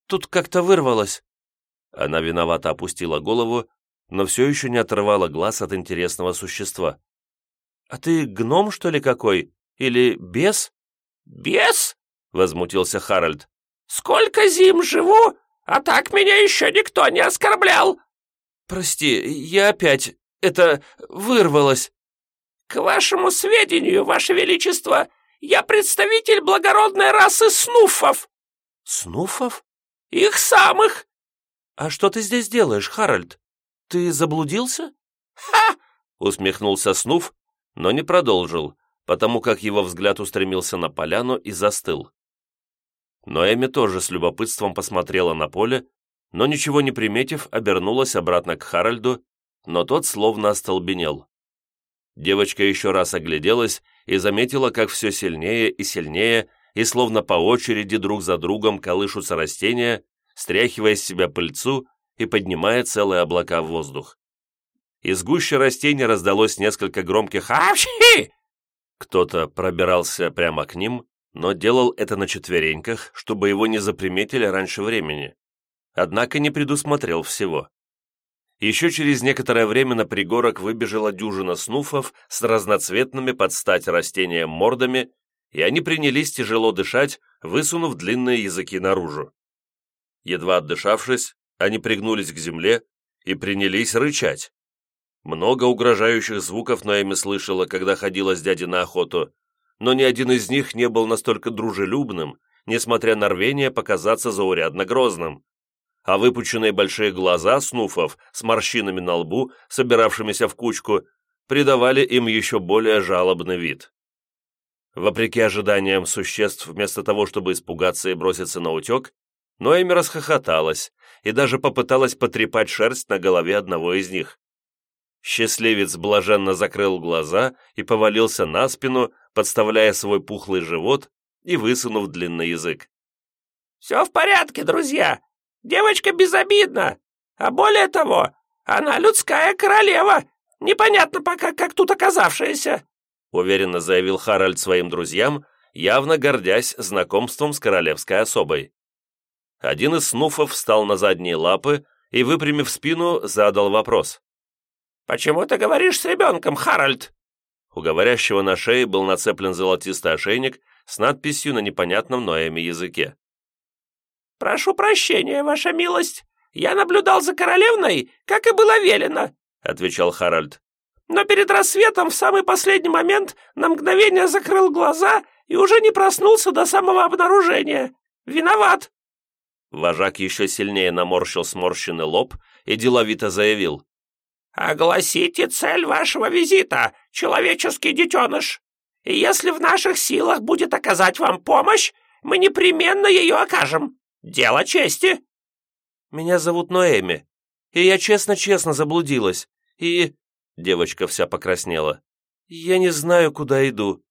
Тут как-то вырвалось». Она виновато опустила голову, но все еще не отрывала глаз от интересного существа. «А ты гном, что ли, какой? Или бес?» «Бес?» — возмутился Харальд. «Сколько зим живу, а так меня еще никто не оскорблял!» «Прости, я опять... это... вырвалось!» «К вашему сведению, ваше величество, я представитель благородной расы снуфов!» «Снуфов?» «Их самых! «А что ты здесь делаешь, Харальд? Ты заблудился?» «Ха!» — усмехнулся Снуф, но не продолжил, потому как его взгляд устремился на поляну и застыл. Но Эми тоже с любопытством посмотрела на поле, но ничего не приметив, обернулась обратно к Харальду, но тот словно остолбенел. Девочка еще раз огляделась и заметила, как все сильнее и сильнее, и словно по очереди друг за другом колышутся растения, стряхивая с себя пыльцу и поднимая целые облака в воздух. Из гущи растений раздалось несколько громких «Апчхи!». Кто-то пробирался прямо к ним, но делал это на четвереньках, чтобы его не заприметили раньше времени. Однако не предусмотрел всего. Еще через некоторое время на пригорок выбежала дюжина снуфов с разноцветными под стать растениям мордами, и они принялись тяжело дышать, высунув длинные языки наружу. Едва отдышавшись, они пригнулись к земле и принялись рычать. Много угрожающих звуков Ноэми слышала, когда ходила с дядей на охоту, но ни один из них не был настолько дружелюбным, несмотря на рвение показаться заурядно грозным. А выпученные большие глаза снуфов с морщинами на лбу, собиравшимися в кучку, придавали им еще более жалобный вид. Вопреки ожиданиям существ, вместо того, чтобы испугаться и броситься на утек, Ноэми расхохоталась и даже попыталась потрепать шерсть на голове одного из них. Счастливец блаженно закрыл глаза и повалился на спину, подставляя свой пухлый живот и высунув длинный язык. «Все в порядке, друзья. Девочка безобидна. А более того, она людская королева, непонятно пока, как тут оказавшаяся», уверенно заявил Харальд своим друзьям, явно гордясь знакомством с королевской особой. Один из снуфов встал на задние лапы и, выпрямив спину, задал вопрос. «Почему ты говоришь с ребенком, Харальд?» У говорящего на шее был нацеплен золотистый ошейник с надписью на непонятном Ноэме языке. «Прошу прощения, ваша милость. Я наблюдал за королевной, как и было велено», — отвечал Харальд. «Но перед рассветом в самый последний момент на мгновение закрыл глаза и уже не проснулся до самого обнаружения. Виноват». Вожак еще сильнее наморщил сморщенный лоб и деловито заявил. «Огласите цель вашего визита, человеческий детеныш. И если в наших силах будет оказать вам помощь, мы непременно ее окажем. Дело чести». «Меня зовут Ноэми, и я честно-честно заблудилась, и...» Девочка вся покраснела. «Я не знаю, куда иду».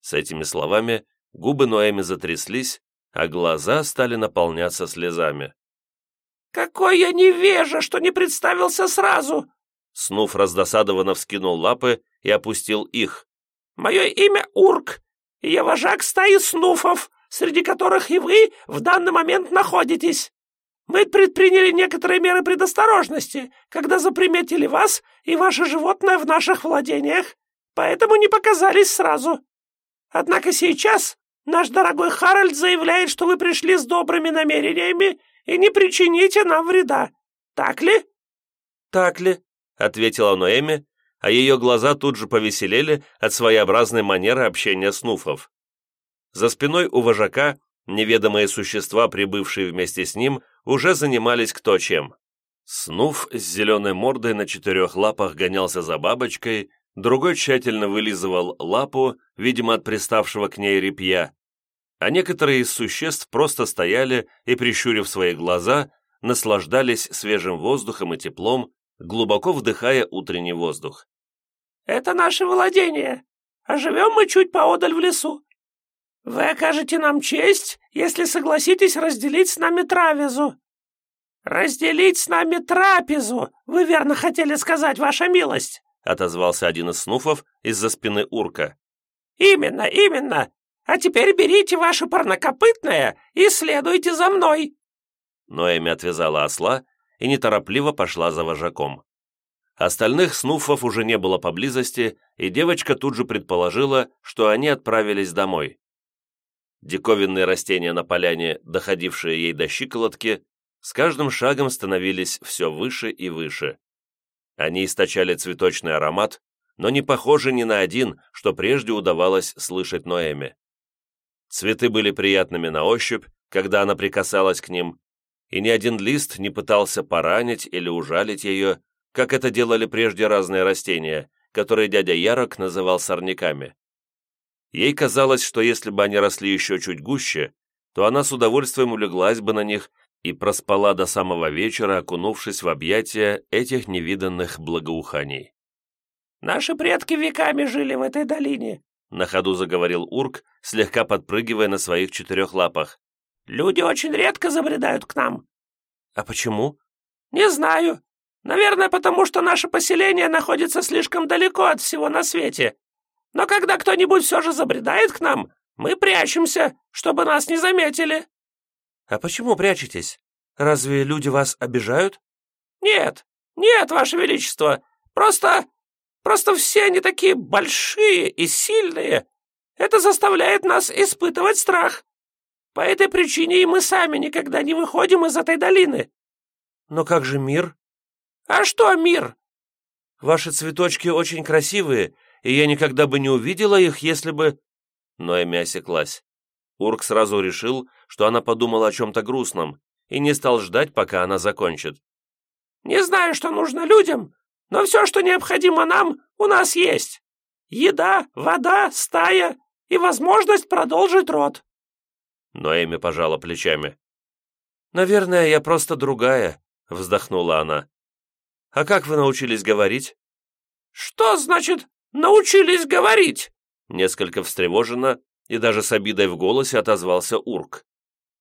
С этими словами губы Ноэми затряслись, а глаза стали наполняться слезами. «Какой я невежа, что не представился сразу!» Снув раздосадованно вскинул лапы и опустил их. «Мое имя Урк, и я вожак стаи снуфов, среди которых и вы в данный момент находитесь. Мы предприняли некоторые меры предосторожности, когда заприметили вас и ваше животное в наших владениях, поэтому не показались сразу. Однако сейчас наш дорогой Харальд заявляет, что вы пришли с добрыми намерениями и не причините нам вреда. Так ли?» «Так ли?» — ответила Ноэми, а ее глаза тут же повеселели от своеобразной манеры общения с Нуфов. За спиной у вожака неведомые существа, прибывшие вместе с ним, уже занимались кто чем. Снуф с зеленой мордой на четырех лапах гонялся за бабочкой, другой тщательно вылизывал лапу, видимо, от приставшего к ней репья, а некоторые из существ просто стояли и, прищурив свои глаза, наслаждались свежим воздухом и теплом, глубоко вдыхая утренний воздух. «Это наше владение, а живем мы чуть поодаль в лесу. Вы окажете нам честь, если согласитесь разделить с нами трапезу». «Разделить с нами трапезу, вы верно хотели сказать, ваша милость», отозвался один из снуфов из-за спины урка. «Именно, именно. А теперь берите ваше парнокопытное и следуйте за мной». Ноэми отвязала осла и неторопливо пошла за вожаком. Остальных снуфов уже не было поблизости, и девочка тут же предположила, что они отправились домой. Диковинные растения на поляне, доходившие ей до щиколотки, с каждым шагом становились все выше и выше. Они источали цветочный аромат, но не похожи ни на один, что прежде удавалось слышать Ноэме. Цветы были приятными на ощупь, когда она прикасалась к ним, и ни один лист не пытался поранить или ужалить ее, как это делали прежде разные растения, которые дядя Ярок называл сорняками. Ей казалось, что если бы они росли еще чуть гуще, то она с удовольствием улеглась бы на них и проспала до самого вечера, окунувшись в объятия этих невиданных благоуханий. «Наши предки веками жили в этой долине», — на ходу заговорил Урк, слегка подпрыгивая на своих четырех лапах. Люди очень редко забредают к нам». «А почему?» «Не знаю. Наверное, потому что наше поселение находится слишком далеко от всего на свете. Но когда кто-нибудь все же забредает к нам, мы прячемся, чтобы нас не заметили». «А почему прячетесь? Разве люди вас обижают?» «Нет, нет, Ваше Величество. Просто... просто все они такие большие и сильные. Это заставляет нас испытывать страх. По этой причине и мы сами никогда не выходим из этой долины». «Но как же мир?» «А что мир?» «Ваши цветочки очень красивые, и я никогда бы не увидела их, если бы...» Но Эми осеклась. Урк сразу решил, что она подумала о чем-то грустном, и не стал ждать, пока она закончит. «Не знаю, что нужно людям, но все, что необходимо нам, у нас есть. Еда, вода, стая и возможность продолжить род». Но Эми пожала плечами. «Наверное, я просто другая», — вздохнула она. «А как вы научились говорить?» «Что значит «научились говорить»?» Несколько встревоженно и даже с обидой в голосе отозвался Урк.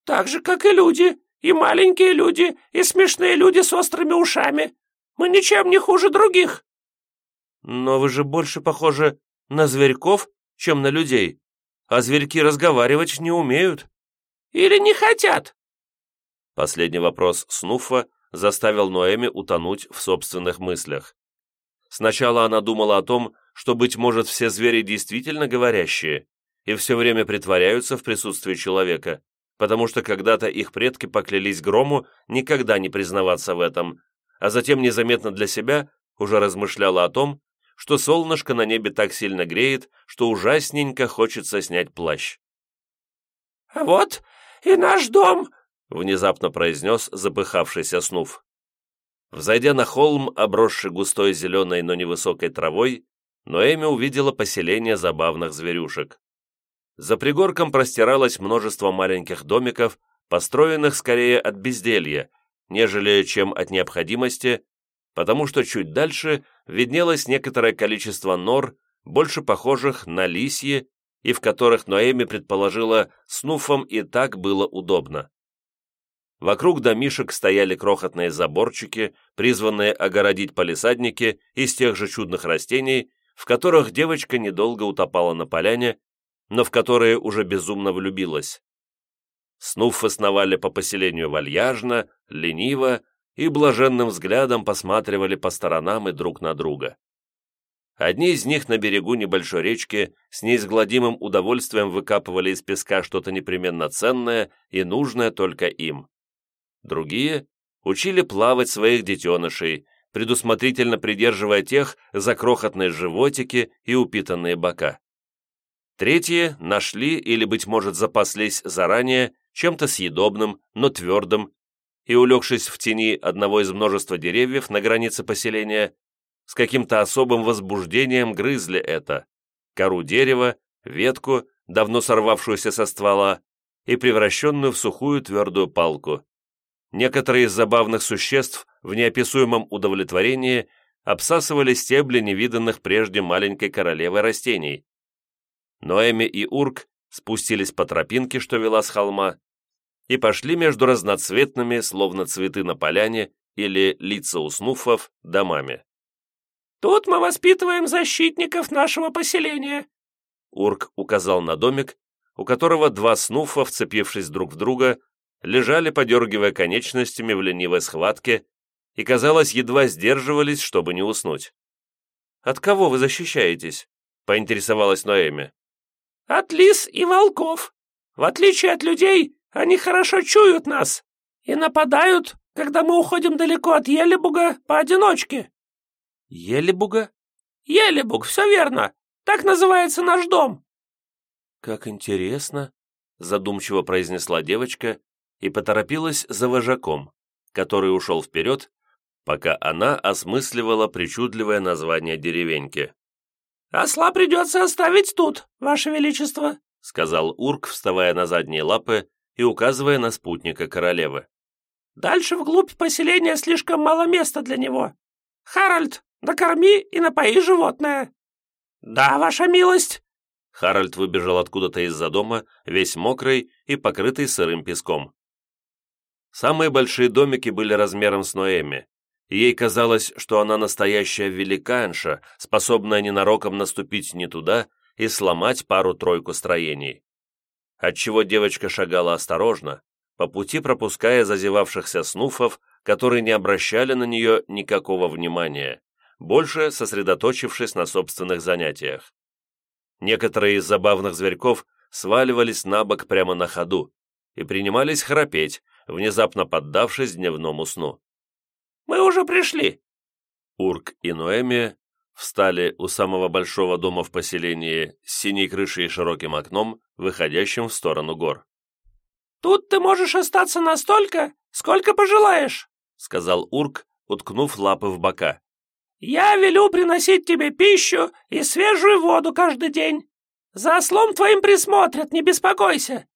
«Так же, как и люди, и маленькие люди, и смешные люди с острыми ушами. Мы ничем не хуже других». «Но вы же больше похожи на зверьков, чем на людей, а зверьки разговаривать не умеют». «Или не хотят?» Последний вопрос Снуфа заставил Ноэми утонуть в собственных мыслях. Сначала она думала о том, что, быть может, все звери действительно говорящие и все время притворяются в присутствии человека, потому что когда-то их предки поклялись грому никогда не признаваться в этом, а затем незаметно для себя уже размышляла о том, что солнышко на небе так сильно греет, что ужасненько хочется снять плащ. «А вот и наш дом!» внезапно произнес запыхавшийся Снув. Взойдя на холм, обросший густой зеленой, но невысокой травой, Ноэми увидела поселение забавных зверюшек. За пригорком простиралось множество маленьких домиков, построенных скорее от безделья, нежели чем от необходимости, потому что чуть дальше виднелось некоторое количество нор, больше похожих на лисьи, и в которых Ноэми предположила, снуфом и так было удобно. Вокруг домишек стояли крохотные заборчики, призванные огородить палисадники из тех же чудных растений, в которых девочка недолго утопала на поляне, но в которые уже безумно влюбилась. Снуфы сновали по поселению вальяжно, лениво и блаженным взглядом посматривали по сторонам и друг на друга. Одни из них на берегу небольшой речки с неизгладимым удовольствием выкапывали из песка что-то непременно ценное и нужное только им. Другие учили плавать своих детенышей, предусмотрительно придерживая тех за крохотные животики и упитанные бока. Третьи нашли или, быть может, запаслись заранее чем-то съедобным, но твердым, и, улегшись в тени одного из множества деревьев на границе поселения, с каким-то особым возбуждением грызли это, кору дерева, ветку, давно сорвавшуюся со ствола, и превращенную в сухую твердую палку. Некоторые из забавных существ в неописуемом удовлетворении обсасывали стебли невиданных прежде маленькой королевы растений. Ноэми и Урк спустились по тропинке, что вела с холма, и пошли между разноцветными, словно цветы на поляне или лица уснуфов, домами. «Тут мы воспитываем защитников нашего поселения», Урк указал на домик, у которого два снуфа, вцепившись друг в друга, лежали, подергивая конечностями в ленивой схватке, и, казалось, едва сдерживались, чтобы не уснуть. «От кого вы защищаетесь?» — поинтересовалась Ноэми. «От лис и волков. В отличие от людей, они хорошо чуют нас и нападают, когда мы уходим далеко от Елебуга поодиночке». «Елебуга?» «Елебуг, все верно. Так называется наш дом». «Как интересно», — задумчиво произнесла девочка и поторопилась за вожаком, который ушел вперед, пока она осмысливала причудливое название деревеньки. «Осла придется оставить тут, Ваше Величество», сказал Урк, вставая на задние лапы и указывая на спутника королевы. «Дальше вглубь поселения слишком мало места для него. Харальд, накорми и напои животное». «Да, Ваша милость», Харальд выбежал откуда-то из-за дома, весь мокрый и покрытый сырым песком. Самые большие домики были размером с Ноэми, ей казалось, что она настоящая великанша, способная ненароком наступить не туда и сломать пару-тройку строений. Отчего девочка шагала осторожно, по пути пропуская зазевавшихся снуфов, которые не обращали на нее никакого внимания, больше сосредоточившись на собственных занятиях. Некоторые из забавных зверьков сваливались на бок прямо на ходу и принимались храпеть, внезапно поддавшись дневному сну. «Мы уже пришли!» Урк и Ноэми встали у самого большого дома в поселении с синей крышей и широким окном, выходящим в сторону гор. «Тут ты можешь остаться настолько, сколько пожелаешь», сказал Урк, уткнув лапы в бока. «Я велю приносить тебе пищу и свежую воду каждый день. За ослом твоим присмотрят, не беспокойся.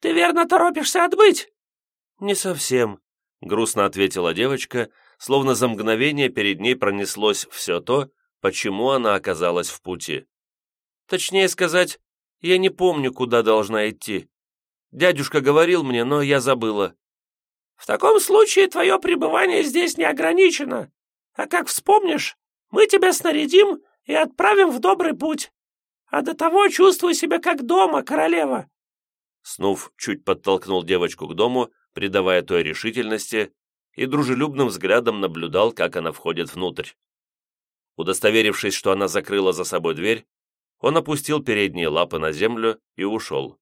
Ты верно торопишься отбыть?» «Не совсем», — грустно ответила девочка, словно за мгновение перед ней пронеслось все то, почему она оказалась в пути. Точнее сказать, я не помню, куда должна идти. Дядюшка говорил мне, но я забыла. В таком случае твое пребывание здесь не ограничено. А как вспомнишь, мы тебя снарядим и отправим в добрый путь. А до того чувствуй себя как дома, королева». Снув чуть подтолкнул девочку к дому, придавая той решительности, и дружелюбным взглядом наблюдал, как она входит внутрь. Удостоверившись, что она закрыла за собой дверь, он опустил передние лапы на землю и ушел.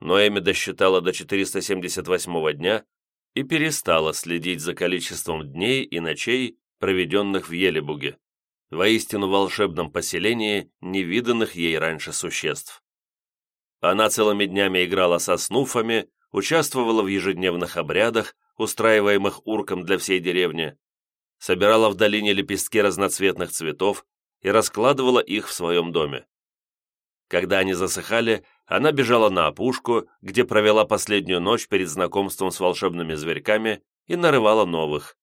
Но Эми досчитала до 478 дня и перестала следить за количеством дней и ночей, проведенных в Елебуге, воистину волшебном поселении невиданных ей раньше существ. Она целыми днями играла со снуфами, участвовала в ежедневных обрядах, устраиваемых урком для всей деревни, собирала в долине лепестки разноцветных цветов и раскладывала их в своем доме. Когда они засыхали, она бежала на опушку, где провела последнюю ночь перед знакомством с волшебными зверьками и нарывала новых.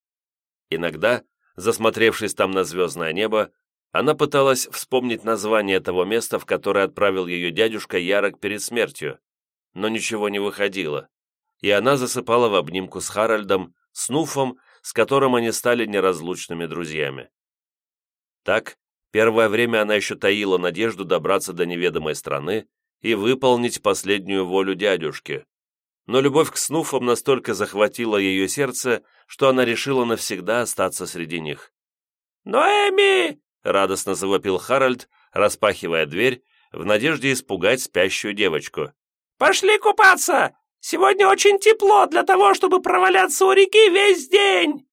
Иногда, засмотревшись там на звездное небо, она пыталась вспомнить название того места, в которое отправил ее дядюшка Ярок перед смертью, но ничего не выходило, и она засыпала в обнимку с Харальдом, Снуфом с которым они стали неразлучными друзьями. Так, первое время она еще таила надежду добраться до неведомой страны и выполнить последнюю волю дядюшки. Но любовь к снуфам настолько захватила ее сердце, что она решила навсегда остаться среди них. «Ноэми!» — радостно завопил Харальд, распахивая дверь, в надежде испугать спящую девочку. «Пошли купаться! Сегодня очень тепло для того, чтобы проваляться у реки весь день!»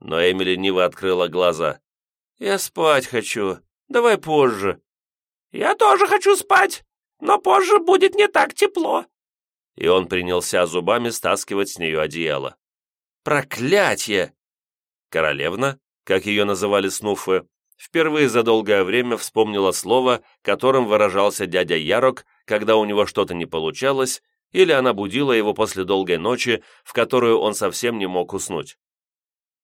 Но Эмили лениво открыла глаза. «Я спать хочу. Давай позже». «Я тоже хочу спать, но позже будет не так тепло». И он принялся зубами стаскивать с нее одеяло. «Проклятье!» Королевна, как ее называли снуфы, впервые за долгое время вспомнила слово, которым выражался дядя Ярок, когда у него что-то не получалось, или она будила его после долгой ночи, в которую он совсем не мог уснуть.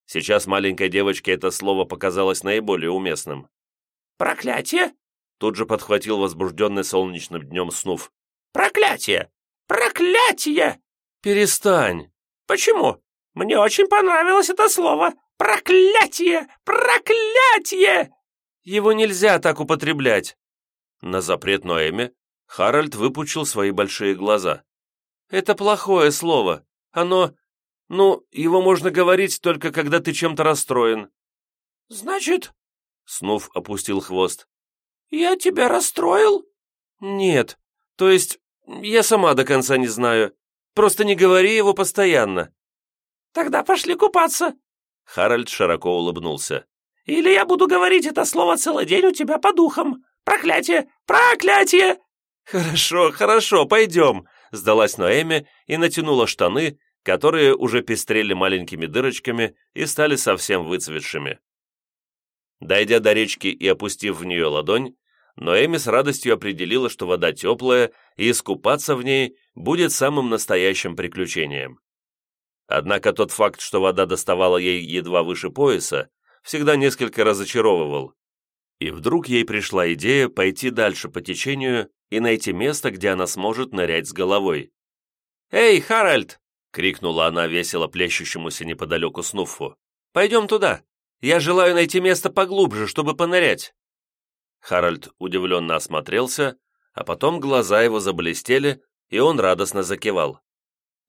Сейчас маленькой девочке это слово показалось наиболее уместным. «Проклятие?» Тут же подхватил возбужденный солнечным днем Снув. «Проклятие! Проклятие!» «Перестань!» «Почему? Мне очень понравилось это слово. Проклятие! Проклятие!» «Его нельзя так употреблять!» На запрет Ноэме Харальд выпучил свои большие глаза. Это плохое слово. Оно... Ну, его можно говорить только когда ты чем-то расстроен». «Значит...» — Снув опустил хвост. «Я тебя расстроил?» «Нет. То есть, я сама до конца не знаю. Просто не говори его постоянно». «Тогда пошли купаться». Харальд широко улыбнулся. «Или я буду говорить это слово целый день у тебя по духам. Проклятие! Проклятие!» «Хорошо, хорошо, пойдем», сдалась Ноэми и натянула штаны, которые уже пестрели маленькими дырочками и стали совсем выцветшими. Дойдя до речки и опустив в нее ладонь, Ноэми с радостью определила, что вода теплая, и искупаться в ней будет самым настоящим приключением. Однако тот факт, что вода доставала ей едва выше пояса, всегда несколько разочаровывал. И вдруг ей пришла идея пойти дальше по течению и найти место, где она сможет нырять с головой. «Эй, Харальд!» — крикнула она весело плещущемуся неподалеку Снуффу. Пойдем туда. Я желаю найти место поглубже, чтобы понырять». Харальд удивленно осмотрелся, а потом глаза его заблестели, и он радостно закивал.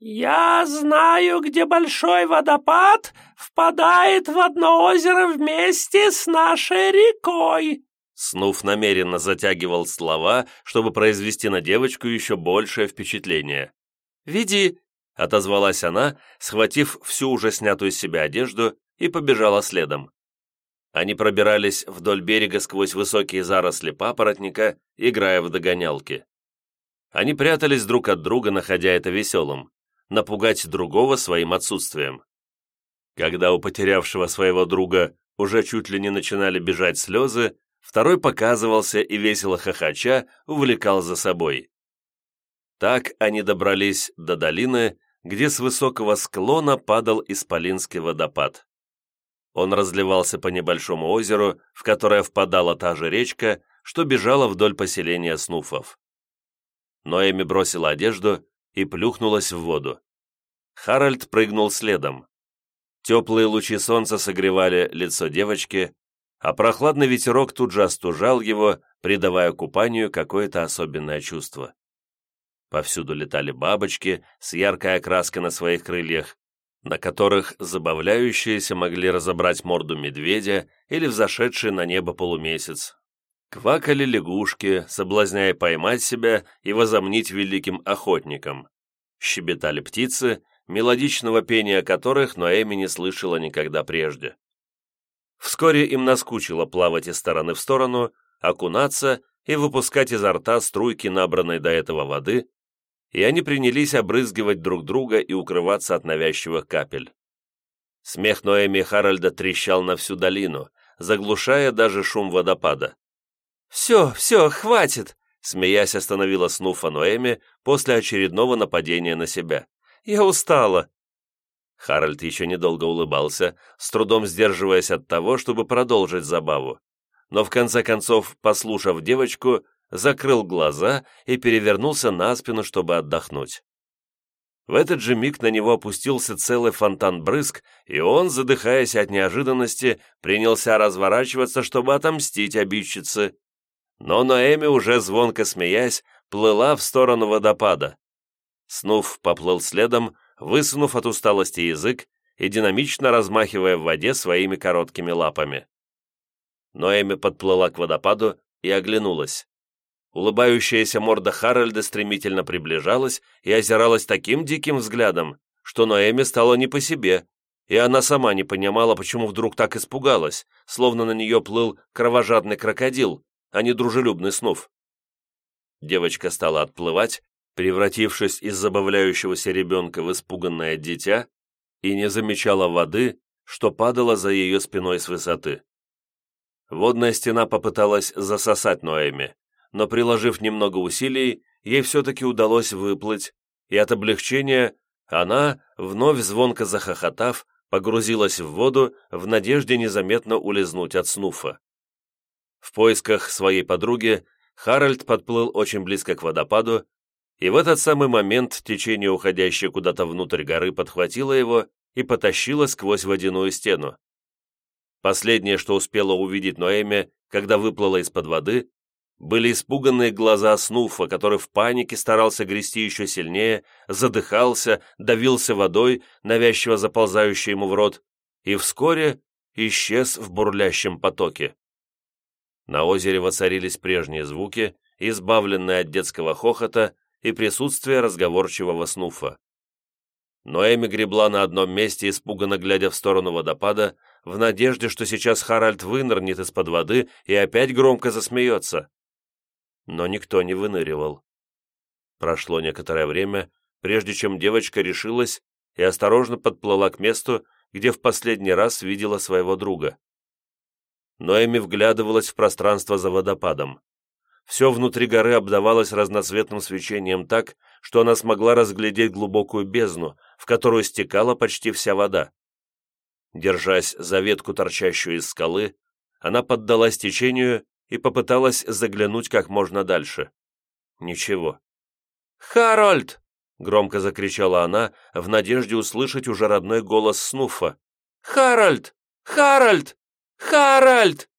«Я знаю, где большой водопад впадает в одно озеро вместе с нашей рекой!» Снув намеренно затягивал слова, чтобы произвести на девочку еще большее впечатление. «Веди!» — отозвалась она, схватив всю уже снятую с себя одежду, и побежала следом. Они пробирались вдоль берега сквозь высокие заросли папоротника, играя в догонялки. Они прятались друг от друга, находя это веселым, напугать другого своим отсутствием. Когда у потерявшего своего друга уже чуть ли не начинали бежать слезы, второй показывался и весело хохоча увлекал за собой. Так они добрались до долины, где с высокого склона падал исполинский водопад. Он разливался по небольшому озеру, в которое впадала та же речка, что бежала вдоль поселения Снуфов. Ноэми бросила одежду и плюхнулась в воду. Харальд прыгнул следом. Теплые лучи солнца согревали лицо девочки, а прохладный ветерок тут же остужал его, придавая купанию какое-то особенное чувство. Повсюду летали бабочки с яркой окраской на своих крыльях, на которых забавляющиеся могли разобрать морду медведя или взошедший на небо полумесяц. Квакали лягушки, соблазняя поймать себя и возомнить великим охотником. Щебетали птицы, мелодичного пения которых Ноэми не слышала никогда прежде. Вскоре им наскучило плавать из стороны в сторону, окунаться и выпускать изо рта струйки набранной до этого воды, и они принялись обрызгивать друг друга и укрываться от навязчивых капель. Смех Ноэми Харальда трещал на всю долину, заглушая даже шум водопада. «Все, все, хватит!» смеясь остановила Снуфа Ноэми после очередного нападения на себя. «Я устала!» Харальд еще недолго улыбался, с трудом сдерживаясь от того, чтобы продолжить забаву. Но в конце концов, послушав девочку, закрыл глаза и перевернулся на спину, чтобы отдохнуть. В этот же миг на него опустился целый фонтан брызг, и он, задыхаясь от неожиданности, принялся разворачиваться, чтобы отомстить обидчице. Но Ноэми, уже звонко смеясь, плыла в сторону водопада. Снув поплыл следом, высунув от усталости язык и динамично размахивая в воде своими короткими лапами. Ноэми подплыла к водопаду и оглянулась. Улыбающаяся морда Харальда стремительно приближалась и озиралась таким диким взглядом, что Ноэми стало не по себе, и она сама не понимала, почему вдруг так испугалась, словно на нее плыл кровожадный крокодил, а не дружелюбный снув. Девочка стала отплывать, превратившись из забавляющегося ребенка в испуганное дитя, и не замечала воды, что падала за ее спиной с высоты. Водная стена попыталась засосать Ноэми, но, приложив немного усилий, ей все-таки удалось выплыть, и от облегчения она, вновь звонко захохотав, погрузилась в воду в надежде незаметно улизнуть от снуфа. В поисках своей подруги Харальд подплыл очень близко к водопаду, и в этот самый момент течение, уходящее куда-то внутрь горы, подхватило его и потащило сквозь водяную стену. Последнее, что успела увидеть Ноэме, когда выплыла из-под воды, были испуганные глаза Снуфа, который в панике старался грести еще сильнее, задыхался, давился водой, навязчиво заползающей ему в рот, и вскоре исчез в бурлящем потоке. На озере воцарились прежние звуки, избавленные от детского хохота и присутствия разговорчивого Снуфа. Но Эми гребла на одном месте, испуганно глядя в сторону водопада, в надежде, что сейчас Харальд вынырнет из-под воды и опять громко засмеется но никто не выныривал. Прошло некоторое время, прежде чем девочка решилась и осторожно подплыла к месту, где в последний раз видела своего друга. Ноэми вглядывалась в пространство за водопадом. Все внутри горы обдавалось разноцветным свечением так, что она смогла разглядеть глубокую бездну, в которую стекала почти вся вода. Держась за ветку, торчащую из скалы, она поддалась течению и попыталась заглянуть как можно дальше. Ничего. «Харольд!» — громко закричала она, в надежде услышать уже родной голос Снуфа. Харальд! Харальд! Харальд!»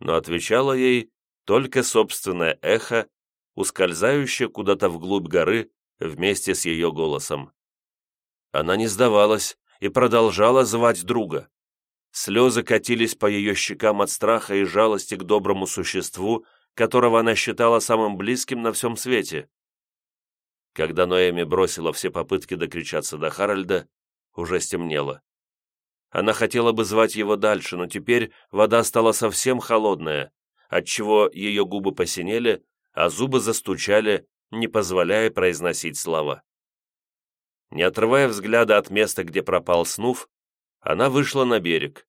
Но отвечало ей только собственное эхо, ускользающее куда-то вглубь горы вместе с ее голосом. Она не сдавалась и продолжала звать друга. Слезы катились по ее щекам от страха и жалости к доброму существу, которого она считала самым близким на всем свете. Когда Ноэми бросила все попытки докричаться до Харальда, уже стемнело. Она хотела бы звать его дальше, но теперь вода стала совсем холодная, отчего ее губы посинели, а зубы застучали, не позволяя произносить слова. Не отрывая взгляда от места, где пропал Снув, она вышла на берег.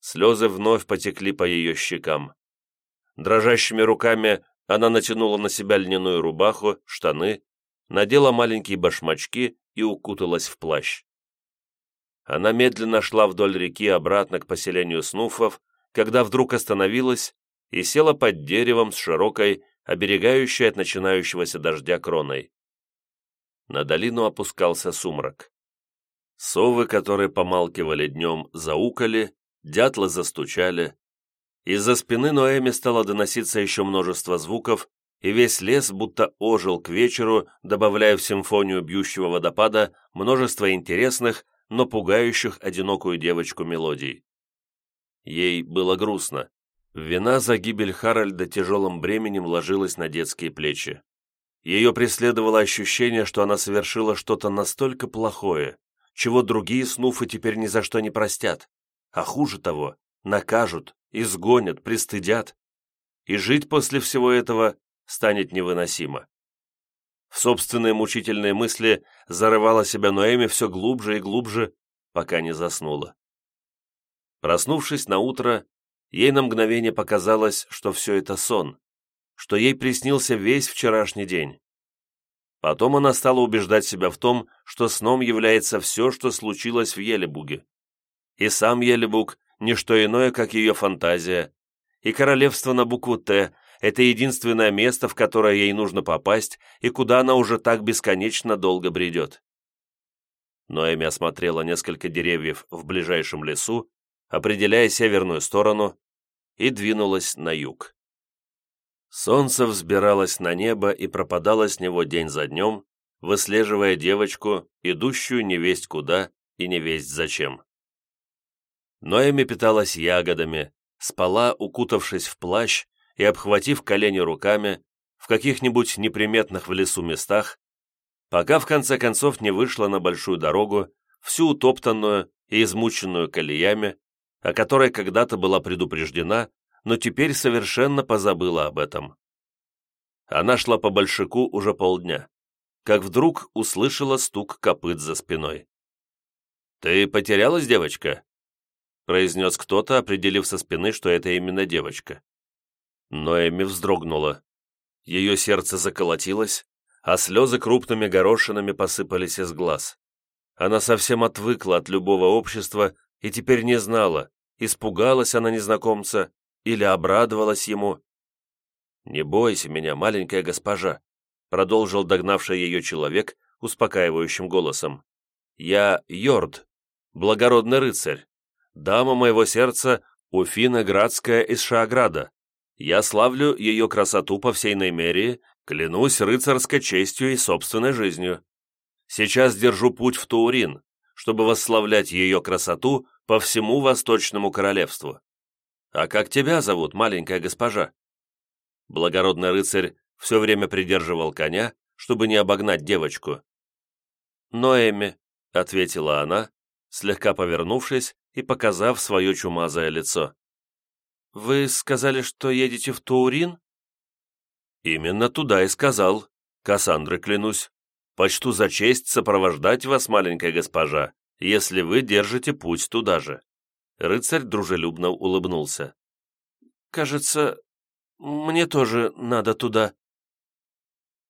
Слезы вновь потекли по ее щекам. Дрожащими руками она натянула на себя льняную рубаху, штаны, надела маленькие башмачки и укуталась в плащ. Она медленно шла вдоль реки обратно к поселению снуфов, когда вдруг остановилась и села под деревом с широкой, оберегающей от начинающегося дождя кроной. На долину опускался сумрак. Совы, которые помалкивали днем, заукали, дятлы застучали. Из-за спины Ноэми стало доноситься еще множество звуков, и весь лес будто ожил к вечеру, добавляя в симфонию бьющего водопада множество интересных, но пугающих одинокую девочку мелодий. Ей было грустно. Вина за гибель Харальда тяжелым бременем ложилась на детские плечи. Ее преследовало ощущение, что она совершила что-то настолько плохое, чего другие снуфы теперь ни за что не простят, а хуже того, накажут, изгонят, пристыдят. И жить после всего этого станет невыносимо. В собственные мучительные мысли зарывала себя Ноэми все глубже и глубже, пока не заснула. Проснувшись на утро, ей на мгновение показалось, что все это сон, что ей приснился весь вчерашний день. Потом она стала убеждать себя в том, что сном является все, что случилось в Елебуге. И сам Елебуг – не что иное, как ее фантазия, и королевство на букву «Т» – это единственное место, в которое ей нужно попасть, и куда она уже так бесконечно долго бредет. Ноэми осмотрела несколько деревьев в ближайшем лесу, определяя северную сторону, и двинулась на юг. Солнце взбиралось на небо и пропадало с него день за днем, выслеживая девочку, идущую невесть куда и невесть зачем. Ноэми питалась ягодами, спала, укутавшись в плащ и обхватив колени руками в каких-нибудь неприметных в лесу местах, пока в конце концов не вышла на большую дорогу, всю утоптанную и измученную колеями, о которой когда-то была предупреждена но теперь совершенно позабыла об этом. Она шла по большаку уже полдня, как вдруг услышала стук копыт за спиной. «Ты потерялась, девочка?» произнес кто-то, определив со спины, что это именно девочка. Но Эми вздрогнула. Ее сердце заколотилось, а слезы крупными горошинами посыпались из глаз. Она совсем отвыкла от любого общества и теперь не знала, испугалась она незнакомца или обрадовалась ему. «Не бойся меня, маленькая госпожа», продолжил догнавший ее человек успокаивающим голосом. «Я Йорд, благородный рыцарь, дама моего сердца Уфина Градская из Шааграда. Я славлю ее красоту по всей Неймерии, клянусь рыцарской честью и собственной жизнью. Сейчас держу путь в Таурин, чтобы восславлять ее красоту по всему Восточному Королевству. «А как тебя зовут, маленькая госпожа?» Благородный рыцарь все время придерживал коня, чтобы не обогнать девочку. «Ноэми», — ответила она, слегка повернувшись и показав свое чумазое лицо. «Вы сказали, что едете в Таурин?» «Именно туда и сказал. Кассандры, клянусь. Почту за честь сопровождать вас, маленькая госпожа, если вы держите путь туда же». Рыцарь дружелюбно улыбнулся. «Кажется, мне тоже надо туда»,